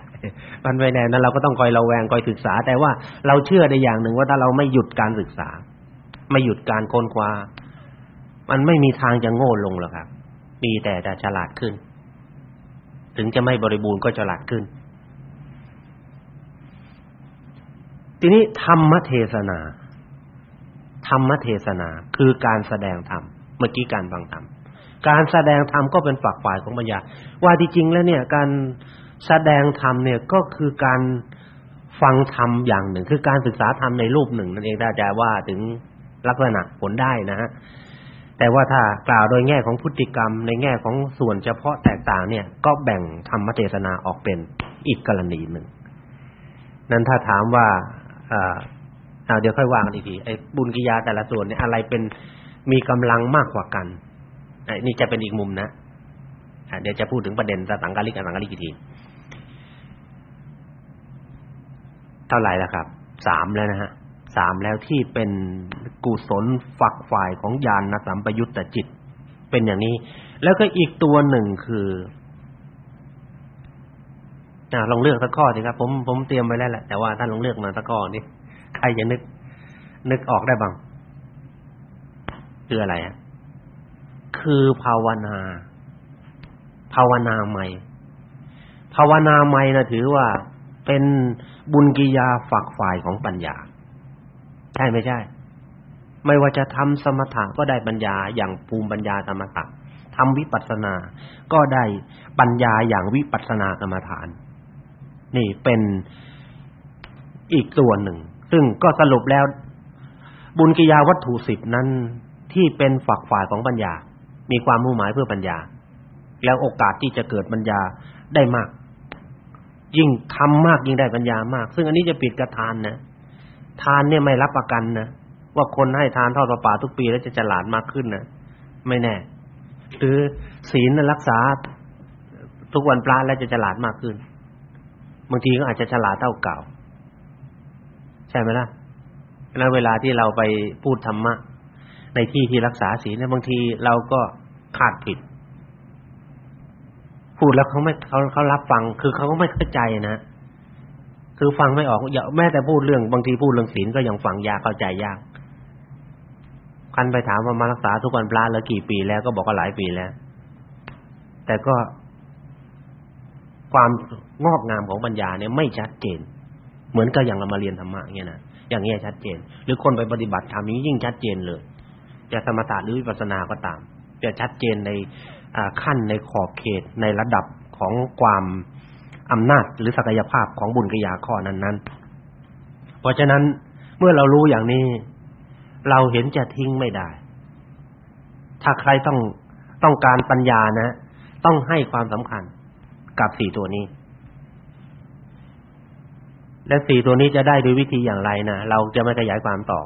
มันไม่แน่นั้นเราก็ต้องคอยระแวงคอยศึกษา แต่ว่าเราเชื่อได้อย่างหนึ่งว่าถ้าเราไม่หยุดการศึกษา ไม่หยุดการค้นคว้า มันไม่มีทางจะโง่ลงหรอกครับ มีแต่จะฉลาดขึ้น ถึงจะไม่บริบูรณ์ก็ฉลาดขึ้น ทีนี้ธรรมเทศนา ธรรมเทศนาคือการแสดงธรรม เมื่อกี้การฟังธรรม การแสดงธรรมก็เป็นฝักฝ่ายของปัญญา ว่าที่จริงแล้วเนี่ยการแสดงธรรมเนี่ยก็คือการฟังธรรมอย่างหนึ่ง คือการศึกษาธรรมในรูปหนึ่งนั่นเองถ้าจะว่าถึงลักษณะผลได้นะฮะแต่ว่าถ้ากล่าวโดยแง่ของพฤติกรรมในแง่ของส่วนเฉพาะแตกต่างเนี่ย ก็แบ่งธรรมเทศนาออกเป็นอีกกรณีหนึ่ง นั้นถ้าถามว่าอ่าเดี๋ยวค่อยว่ากันอีกทีไอ้บุญกิยาแต่ละส่วนเนี่ยอะไรเป็นมีกำลังมากกว่ากัน นี่จะเป็นอีกมุมนะเดี๋ยวจะพูดถึงประเด็นสังกาลิกกับสังกาลิกอีกทีเท่าไหร่แล้วครับสามแล้วนะฮะสามแล้วที่เป็นกุศลฝักฝ่ายของญาณสัมปยุตตจิต เป็นอย่างนี้ แล้วก็อีกตัวหนึ่งคืออ่าลองเลือกสักข้อสิครับ ผมผมเตรียมไว้แล้วแหละแต่ว่าท่านลองเลือกมาสักข้อนี่ใครจะนึก นึกออกได้บ้างคืออะไรอะ คือภาวนา ภาวนาใหม่ ภาวนาใหม่นะถือว่าเป็นบุญกิยาฝักฝ่ายของปัญญา ใช่ไม่ใช่ ไม่ว่าจะทำสมถะก็ได้ปัญญาอย่างภูมิปัญญาสมถะทำวิปัสสนา ก็ได้ปัญญาอย่างวิปัสสนากรรมฐาน นี่เป็นอีกส่วนหนึ่ง ซึ่งก็สรุปแล้ว บุญกิยาวัตถุสิบนั้น ที่เป็นฝักฝ่ายของปัญญา มีความมุ่งหมายเพื่อปัญญา แล้วโอกาสที่จะเกิดปัญญาได้มาก ยิ่งทำมากยิ่งได้ปัญญามาก ซึ่งอันนี้จะปิดกระทานนะทานเนี่ยไม่รับประกันนะว่าคนให้ทานทอดประป่าทุกปีแล้วจะฉลาดมากขึ้นนะไม่แน่ หรือศีลรักษาทุกวันปลาแล้วจะฉลาดมากขึ้น บางทีก็อาจจะฉลาดเท่าเก่า ใช่ไหมล่ะแล้วเวลาที่เราไปพูดธรรมะในที่ที่รักษาศีลเนี่ยบางทีเราก็ คาดผิด พูดแล้วเขาไม่เขาเขารับฟัง คือเขาก็ไม่เข้าใจนะคือฟังไม่ออกอย่าแม้แต่พูดเรื่องบางทีพูดเรื่องศีลก็ยังฟังยากเข้าใจยากคันไปถามว่ามารักษาทุกวันปลาแล้วกี่ปีแล้วก็บอกว่าหลายปีแล้ว แต่ก็ความงอกงามของปัญญาเนี่ยไม่ชัดเจน เหมือนกับอย่างเรามาเรียนธรรมะเงี้ยนะอย่างเงี้ยชัดเจน หรือคนไปปฏิบัติธรรมนี้ยิ่งชัดเจนเลยจะสมถะหรือวิปัสสนาก็ตาม จะชัดเจนในขั้นในขอบเขตในระดับของความอำนาจหรือศักยภาพของบุญกิยาข้อนั้นๆ เพราะฉะนั้นเมื่อเรารู้อย่างนี้ เราเห็นจะทิ้งไม่ได้ ถ้าใครต้องต้องการปัญญานะ ต้องให้ความสำคัญกับสี่ตัวนี้ และสี่ตัวนี้จะได้ด้วยวิธีอย่างไรนะเราจะไม่ขยายความต่อ